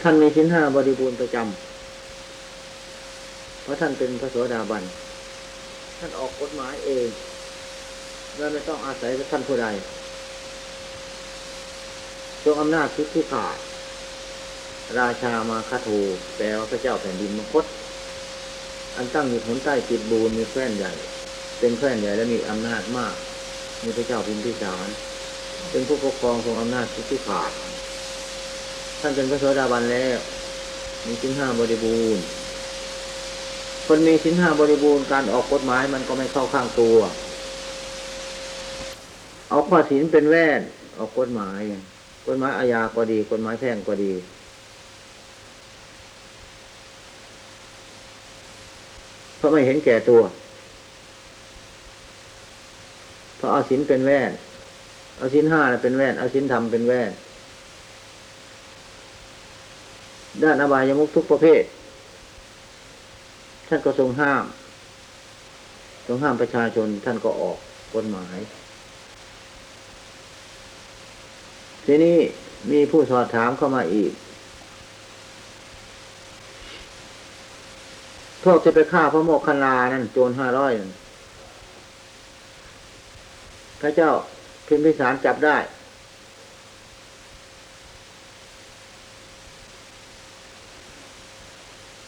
ท่านมีชิ้นห้าบริบูรณ์ประจำเพราะท่านเป็นพระโสดาบัน ท่านออกกฎหมายเองโดยไม่ต้องอาศัยท่านผู้ใดทรงอำนาจสิทธิขาด ราชามาคาทูแปลว่าพระเจ้าแผ่นดินมคต อันตั้งอยู่หนใต้จิตบูรมีแคว้นใหญ่ เป็นแคว้นใหญ่และมีอำนาจมาก มีพระเจ้าพิมพิสาร เป็นผู้ปกครองทรงอำนาจที่ขาด ท่านเป็นพระโสดาบันแล้ว มีชิ้นห้าบริบูรณ์ คนมีชิ้นห้าบริบูรณ์การออกกฎหมายมันก็ไม่เข้าข้างตัว เอาข้อศีลเป็นแว่นออกกฎหมายกฎหมายอาญาก็ดีกฎหมายแพ่งก็ดี เพราะไม่เห็นแก่ตัว เพราะเอาศีลเป็นแว่นเอาชิ้นห้าเป็นแว่นเอาชิ้นธรรมเป็นแว่น ด้านอบายมุกทุกประเภท ท่านก็ทรงห้าม ทรงห้ามประชาชนท่านก็ออกกฎหมาย ทีนี้มีผู้สอบถามเข้ามาอีก พวกจะไปฆ่าพระโมคคัลลานั่นโจรห้าร้อยพระเจ้าพิมพิสารจับได้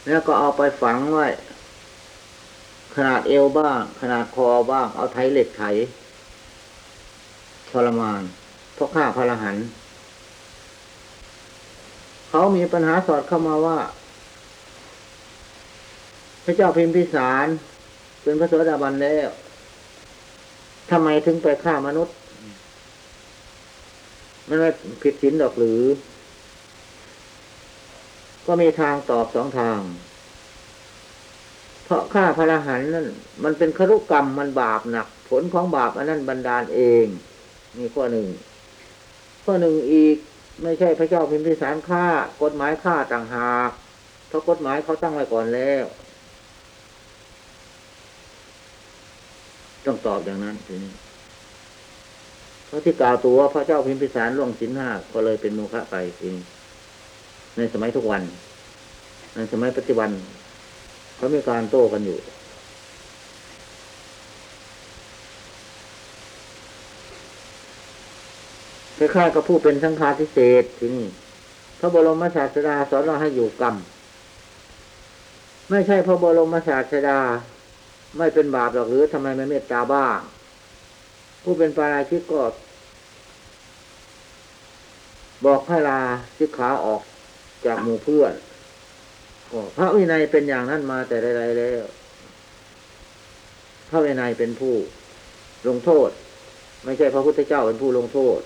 แล้วก็เอาไปฝังไว้ ขนาดเอวบ้าง ขนาดคอบ้าง เอาไถเหล็กไถทรมานเพราะฆ่าพระรหันต์เขามีปัญหาสอดเข้ามาว่า พระเจ้าพิมพิสารเป็นพระโสดาบันแล้วทำไมถึงไปฆ่ามนุษย์ มันไม่ผิดศีลดอกหรือ ก็มีทางตอบสองทาง เพราะฆ่าพระอรหันต์นั่นมันเป็นครุกรรมมันบาปหนัก ผลของบาปอันนั้นบันดาลเองนี่ข้อหนึ่ง ข้อหนึ่งอีกไม่ใช่พระเจ้าพิมพิสารฆ่ากฎหมายฆ่าต่างหากเพราะกฎหมายเขาตั้งไว้ก่อนแล้ว ต้องตอบอย่างนั้นทีนี้เพราะที่กล่าวตัวพระเจ้าพิมพิสารล่วงสินห้าก็เลยเป็นโมฆะไปจริง ในสมัยทุกวัน ในสมัยปัจจุบันเขามีการโต้กันอยู่คล้ายๆกับผู้เป็นสังฆาทิเศษที่นี่พระบรมศาสดาสอนเราให้อยู่กรรม ไม่ใช่พระบรมศาสดา ไม่เป็นบาปหรอกหรือทำไมไม่เมตตาบ้าง ผู้เป็นปาราชิกก็บอกให้ลาชิกขาออก จากหมู่เพื่อนพระวินัยเป็นอย่างนั้นมาแต่ใดๆแล้ว พระวินัยเป็นผู้ลงโทษ ไม่ใช่พระพุทธเจ้าเป็นผู้ลงโทษ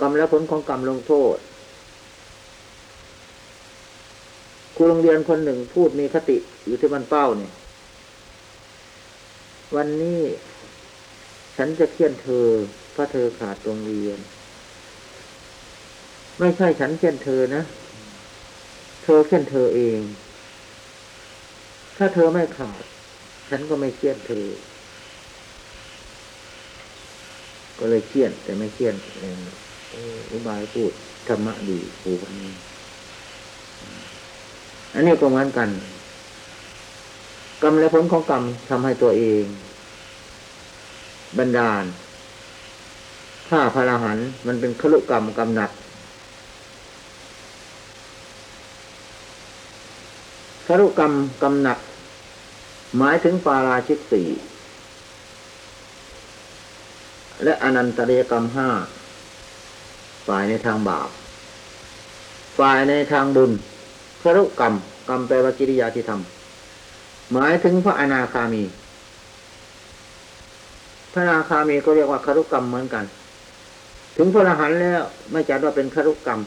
กรรมและผลของกรรมลงโทษครูโรงเรียนคนหนึ่งพูดมีคติอยู่ที่บ้านเป้าเนี่ย วันนี้ฉันจะเคี่ยนเธอเพราะเธอขาดโรงเรียน ไม่ใช่ฉันเคี่ยนเธอนะ เธอเคี่ยนเธอเอง ถ้าเธอไม่ขาด ฉันก็ไม่เคี่ยนเธอ ก็เลยเคี่ยนแต่ไม่เคี่ยนเองอุบายพูดธรรมะดีครูคนนี้อันนี้ก็เหมือนกัน กรรมและผลของกรรมทำให้ตัวเอง บันดาลถ้าพระรหันต์มันเป็นคลุกรรมกรรมหนัก คลุกรรมกรรมหนัก หมายถึงปาราชิกสี่และอนันตเรกรรมห้าฝ่ายในทางบาป ฝ่ายในทางบุญครุกรรม กรรมแปลว่ากิริยาที่ทำหมายถึงพระอนาคามี พระอนาคามีก็เรียกว่าคารุกรรมเหมือนกัน ถึงพระอรหันต์แล้วไม่จัดว่าเป็นคารุกรรม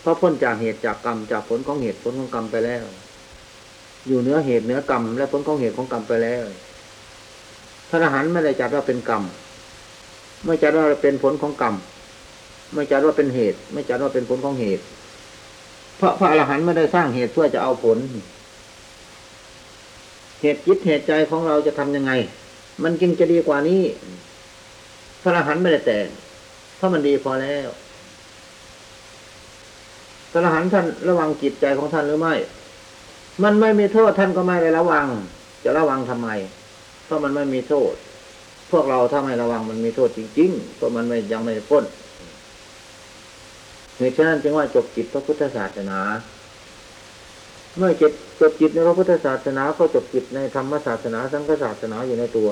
เพราะพ้นจากเหตุจากกรรมจากผลของเหตุผลของกรรมไปแล้ว อยู่เหนือเหตุเหนือกรรม และผลของเหตุของกรรมไปแล้วพระอรหันต์ไม่ได้จัดว่าเป็นกรรม ไม่จัดว่าเป็นผลของกรรม ไม่จัดว่าเป็นเหตุ ไม่จัดว่าเป็นผลของเหตุ เพราะพระอรหันต์ไม่ได้สร้างเหตุเพื่อจะเอาผล เหตุจิตเหตุใจของเราจะทำยังไง มันจึงจะดีกว่านี้ พระอรหันต์ไม่ได้แต่งเพราะมันดีพอแล้วพระอรหันต์ท่านระวังจิตใจของท่านหรือไม่ มันไม่มีโทษท่านก็ไม่ได้ระวัง จะระวังทำไม เพราะมันไม่มีโทษ พวกเราถ้าไม่ระวังมันมีโทษจริงๆเพราะมันไม่ยังไม่พ้นเหตุฉะนั้นจึงว่าจบจิตพระพุทธศาสนา เมื่อจบจบจิตในพระพุทธศาสนา ก็จบจิตในธรรมศาสนาสังฆศาสนาอยู่ในตัว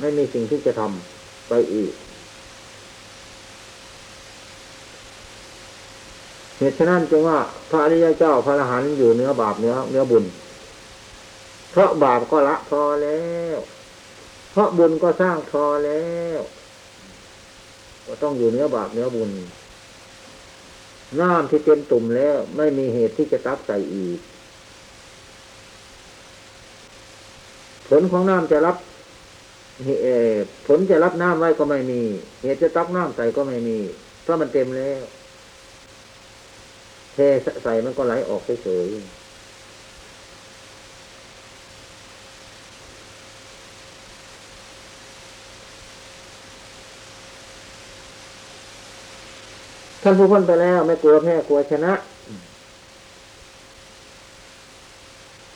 ไม่มีสิ่งที่จะทำไปอีก เหตุฉะนั้นจึงว่าพระอริยเจ้าพระอรหันต์อยู่เนื้อบาปเนื้อเนื้อบุญ เพราะบาปก็ละพอแล้ว เพราะบุญก็สร้างพอแล้ว ก็ต้องอยู่เนื้อบาปเนื้อบุญน้ำที่เป็นตุ่มแล้ว ไม่มีเหตุที่จะตักใส่อีก ผลของน้ำจะรับเอ่อผลจะรับน้ำไว้ก็ไม่มี เหตุจะตักน้ำใส่ก็ไม่มี เพราะมันเต็มแล้ว ทใส่มันก็ไหลออกเฉยๆท่านผู้พ้นไปแล้วไม่กลัวแพ้กลัวชนะ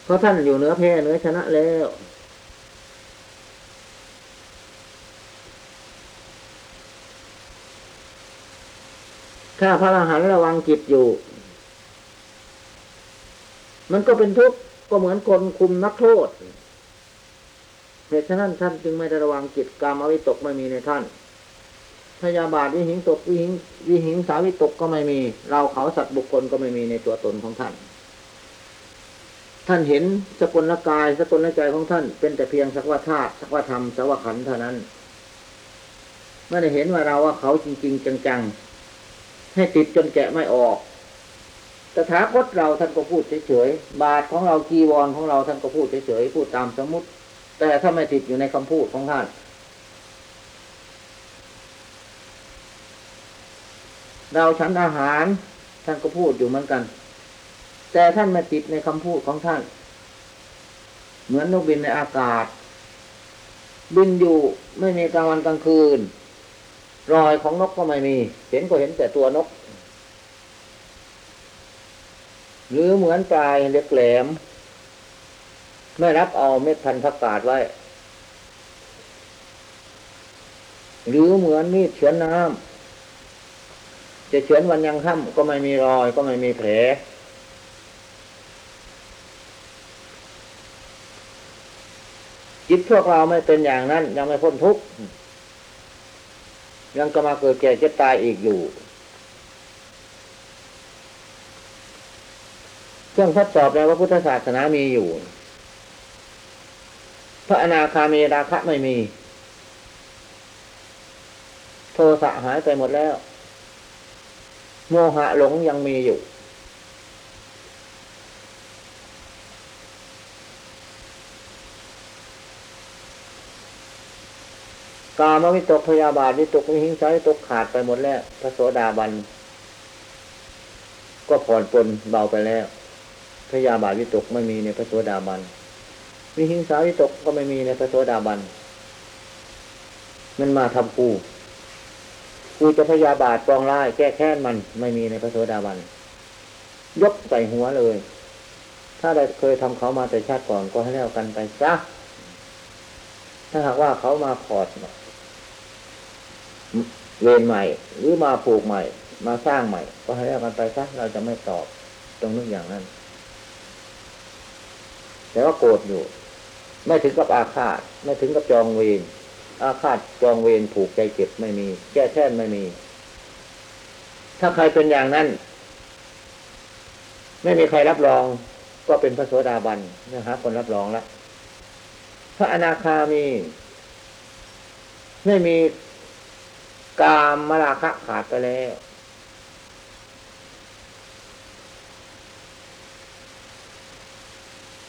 เพราะท่านอยู่เหนือแพ้เหนือชนะแล้วถ้าพระอรหันต์ระวังจิตอยู่ มันก็เป็นทุกข์ก็เหมือนคนคุมนักโทษเหตุฉะนั้นท่านจึงไม่ได้ระวังจิตกรรมอวิตกไม่มีในท่านพยาบาทวิหิงตกวิหิงวิหิงสาวิตกก็ไม่มี เราเขาสัตว์บุคคลก็ไม่มีในตัวตนของท่าน ท่านเห็นสกลกายสกลใจของท่าน เป็นแต่เพียงสักว่าธาตุสักว่าธรรมสักว่าขันเท่านั้นไม่ได้เห็นว่าเราว่าเขาจริง ๆ จังๆให้ติดจนแกะไม่ออก ตถาคตเราท่านก็พูดเฉยๆ บาทของเรากีวรของเราท่านก็พูดเฉยๆ พูดตามสมมติ แต่ถ้าไม่ติดอยู่ในคำพูดของท่าน เราฉันอาหารท่านก็พูดอยู่เหมือนกัน แต่ท่านไม่ติดในคำพูดของท่าน เหมือนนกบินในอากาศ บินอยู่ไม่มีกลางวันกลางคืน รอยของนกก็ไม่มี เห็นก็เห็นแต่ตัวนก หรือเหมือนปลายเล็กแหลมไม่รับเอาเม็ดพันธุ์ผักกาดไว้ หรือเหมือนมีดเฉือนน้ำจะเฉือนวันยังค่ำก็ไม่มีรอยก็ไม่มีแผลจิตพวกเราไม่เป็นอย่างนั้น ยังไม่พ้นทุกข์ยังก็มาเกิดแก่เจ็บตายอีกอยู่ เครื่องทดสอบในพระพุทธศาสนามีอยู่ พระอนาคามีราคะไม่มี โทสะหายไปหมดแล้ว โมหะหลงยังมีอยู่ กามวิตกพยาบาทวิตกวิหิงสาวิตกขาดไปหมดแล้ว พระโสดาบัน ก็ผ่อนปลนเบาไปแล้ว พยาบาทวิตกไม่มีในพระโสดาบัน วิหิงสาวิตกก็ไม่มีในพระโสดาบัน มันมาทำกูกูจะพยาบาทปองร้ายแก้แค้นมันไม่มีในพระโสดาบัน ยกใส่หัวเลย ถ้าได้เคยทำเขามาแต่ชาติก่อนก็ให้แล้วกันไปซะถ้าหากว่าเขามาขอดเวรใหม่ หรือมาผูกใหม่ มาสร้างใหม่ ก็ให้แล้วกันไปซะเราจะไม่ตอบตรงนึกอย่างนั้น แต่ว่าโกรธอยู่ ไม่ถึงกับอาฆาต ไม่ถึงกับจองเวรอาฆาตจองเวรผูกใจเจ็บไม่มี แก้แค้นไม่มี ถ้าใครเป็นอย่างนั้น ไม่มีใครรับรอง ก็เป็นพระโสดาบันนะฮะคนรับรองแล้วพระอนาคามี ไม่มีกามมราคะขาดไปแล้ว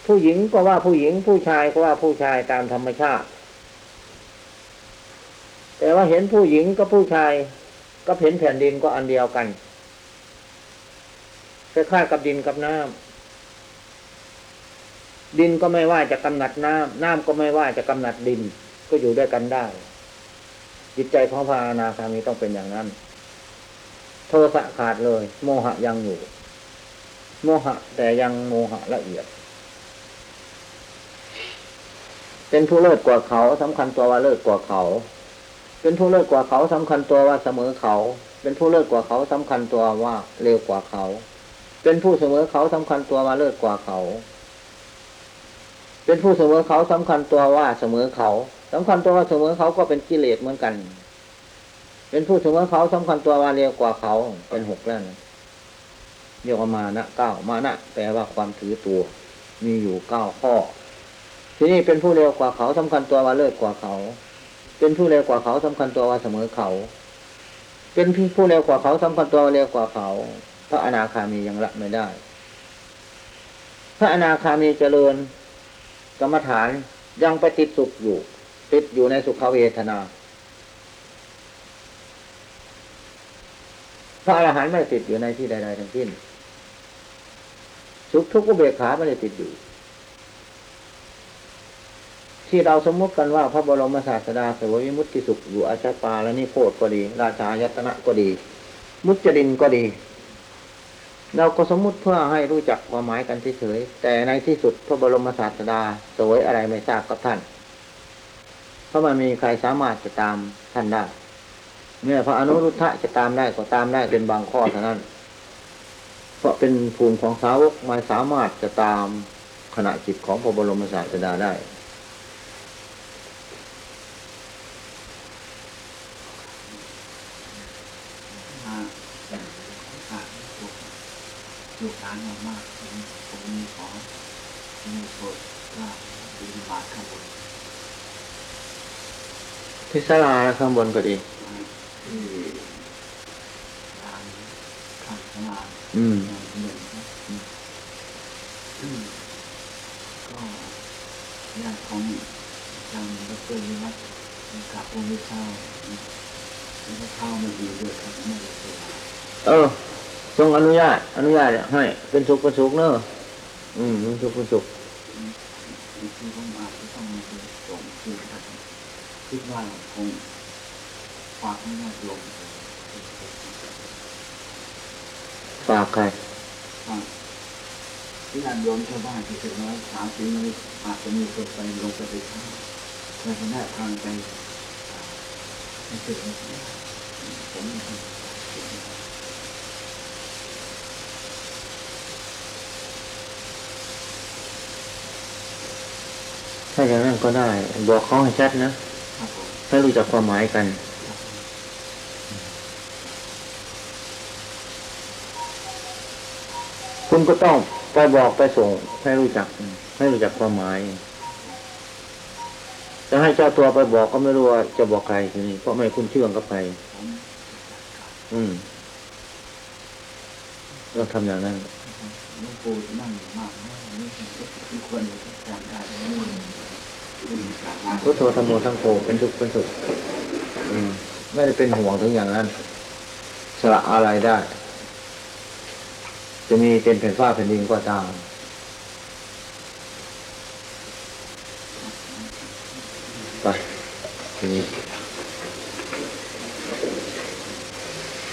ผู้หญิงก็ว่าผู้หญิงผู้ชายก็ว่าผู้ชายตามธรรมชาติ แต่ว่าเห็นผู้หญิงกับผู้ชายก็เห็นแผ่นดินก็อันเดียวกันคล้ายๆกับดินกับน้ำดินก็ไม่ว่าจะกำหนัดน้ำน้ำก็ไม่ว่าจะกำหนัดดิน ก็อยู่ด้วยกันได้ จิตใจของพระอนาคามีต้องเป็นอย่างนั้น โทสะขาดเลย โมหะยังอยู่ โมหะแต่ยังโมหะละเอียด เป็นผู้เลิศกว่าเขาสำคัญตัวว่าเลิศกว่าเขา เป็นผู้เลิศกว่าเขาสำคัญตัวว่าเสมอเขา เป็นผู้เลิศกว่าเขาสำคัญตัวว่าเร็วกว่าเขา เป็นผู้เสมอเขาสำคัญตัวว่าเลิศกว่าเขา เป็นผู้เสมอเขาสำคัญตัวว่าเสมอเขาสำคัญตัวว่าเสมอเขาก็เป็นกิเลสเหมือนกัน เป็นผู้เสมอเขาสำคัญตัวว่าเร็วกว่าเขา เป็นหกแล้วนะเรียกว่ามานะเก้ามานะแปลว่าความถือตัว มีอยู่เก้าข้อ ทีนี้เป็นผู้เร็วกว่าเขาสำคัญตัวว่าเลิศกว่าเขา เป็นผู้เร็วกว่าเขาสำคัญตัวว่าเสมอเขา เป็นผู้เร็วกว่าเขาสำคัญตัวว่าเร็วกว่าเขา พระอนาคามียังละไม่ได้ พระอนาคามีเจริญกรรมฐานยังไปติดสุขอยู่ ติดอยู่ในสุขเวทนา พระอรหันต์ไม่ติดอยู่ในที่ใดๆทั้งสิ้นสุขทุกข์อุเบกขาไม่ได้ติดอยู่ ที่เราสมมติกันว่าพระบรมศาสดาสวยมุตติสุขอยู่อาชาปาและนิโคตก็ดี ราชายตนะก็ดี มุจจรินก็ดี เราก็สมมุติเพื่อให้รู้จักความหมายกันเฉยๆแต่ในที่สุดพระบรมศาสดาสวยอะไรไม่ทราบกับท่าน เพราะมันมีใครสามารถจะตามท่านได้เมื่อพระอนุรุทธะจะตามได้ก็ตามได้เป็นบางข้อเท่านั้น เพราะเป็นภูมิของสาวกไม่สามารถจะตามขณะจิตของพระบรมศาสดาได้ มาฝากลูกลูกหลานมามากผมผมมีขอมีโปรดว่าบินบาตข้างบน ที่ศาลาข้างบนก็ดีอืมเหมือนครับซึ่งก็ญาติของทางดรวิวัฒน์กับองค์วิชาแล้วก็เข้ามาดีด้วยครับไม่ได้เสียเออทรงอนุญาต อนุญาตให้ เป็นสุขเป็นสุขเนอะอืมเป็นสุขเป็นสุขที่ผมอาจจะต้องมาดูส่งคืนครับคิดว่า คงฝากให้ญาติโยมฝากใครฝากที่ญาติโยมชาวบ้านที่ถึงร้อยสามสิบนี้อาจจะมีคนไปลงไปไปท่าแต่คนแรกทางไปไม่ถึงผมไม่ถึงถ้าอย่างนั้นก็ได้ บอกเขาให้ชัดนะ ครับผมให้รู้จักความหมายกัน คุณก็ต้องไปบอกไปส่งให้รู้จักให้รู้จักความหมายจะให้เจ้าตัวไปบอกก็ไม่รู้ว่าจะบอกใครทีนี้เพราะไม่คุ้นเชื่องกับใครอืมเราทำอย่างนั้นหลวงปู่นั่งมากนะนี่ควรจำ พุทโธธรรมโมทั้งโฆเป็นทุกข์เป็นสุขไม่ได้เป็นห่วงถึงอย่างนั้น สละอะไรได้ จะมีเป็นแผ่นฟ้าแผ่นดินก็ตามไปทีนี้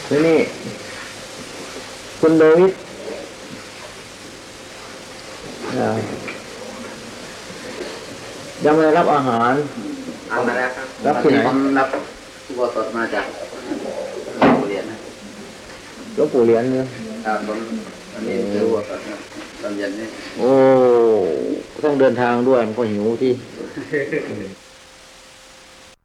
ทีนี้คุณโดวิด ยังไม่ได้รับอาหารเอามาแล้วครับรับที่ไหนผมรับอุโบสถมาจากหลวงปู่เหรียญนะหลวงปู่เหรียญเนี่ยครับผมอันนี้คืออุโบสถนะตอนเย็นนี่โอ้ต้องเดินทางด้วยมันก็หิวที่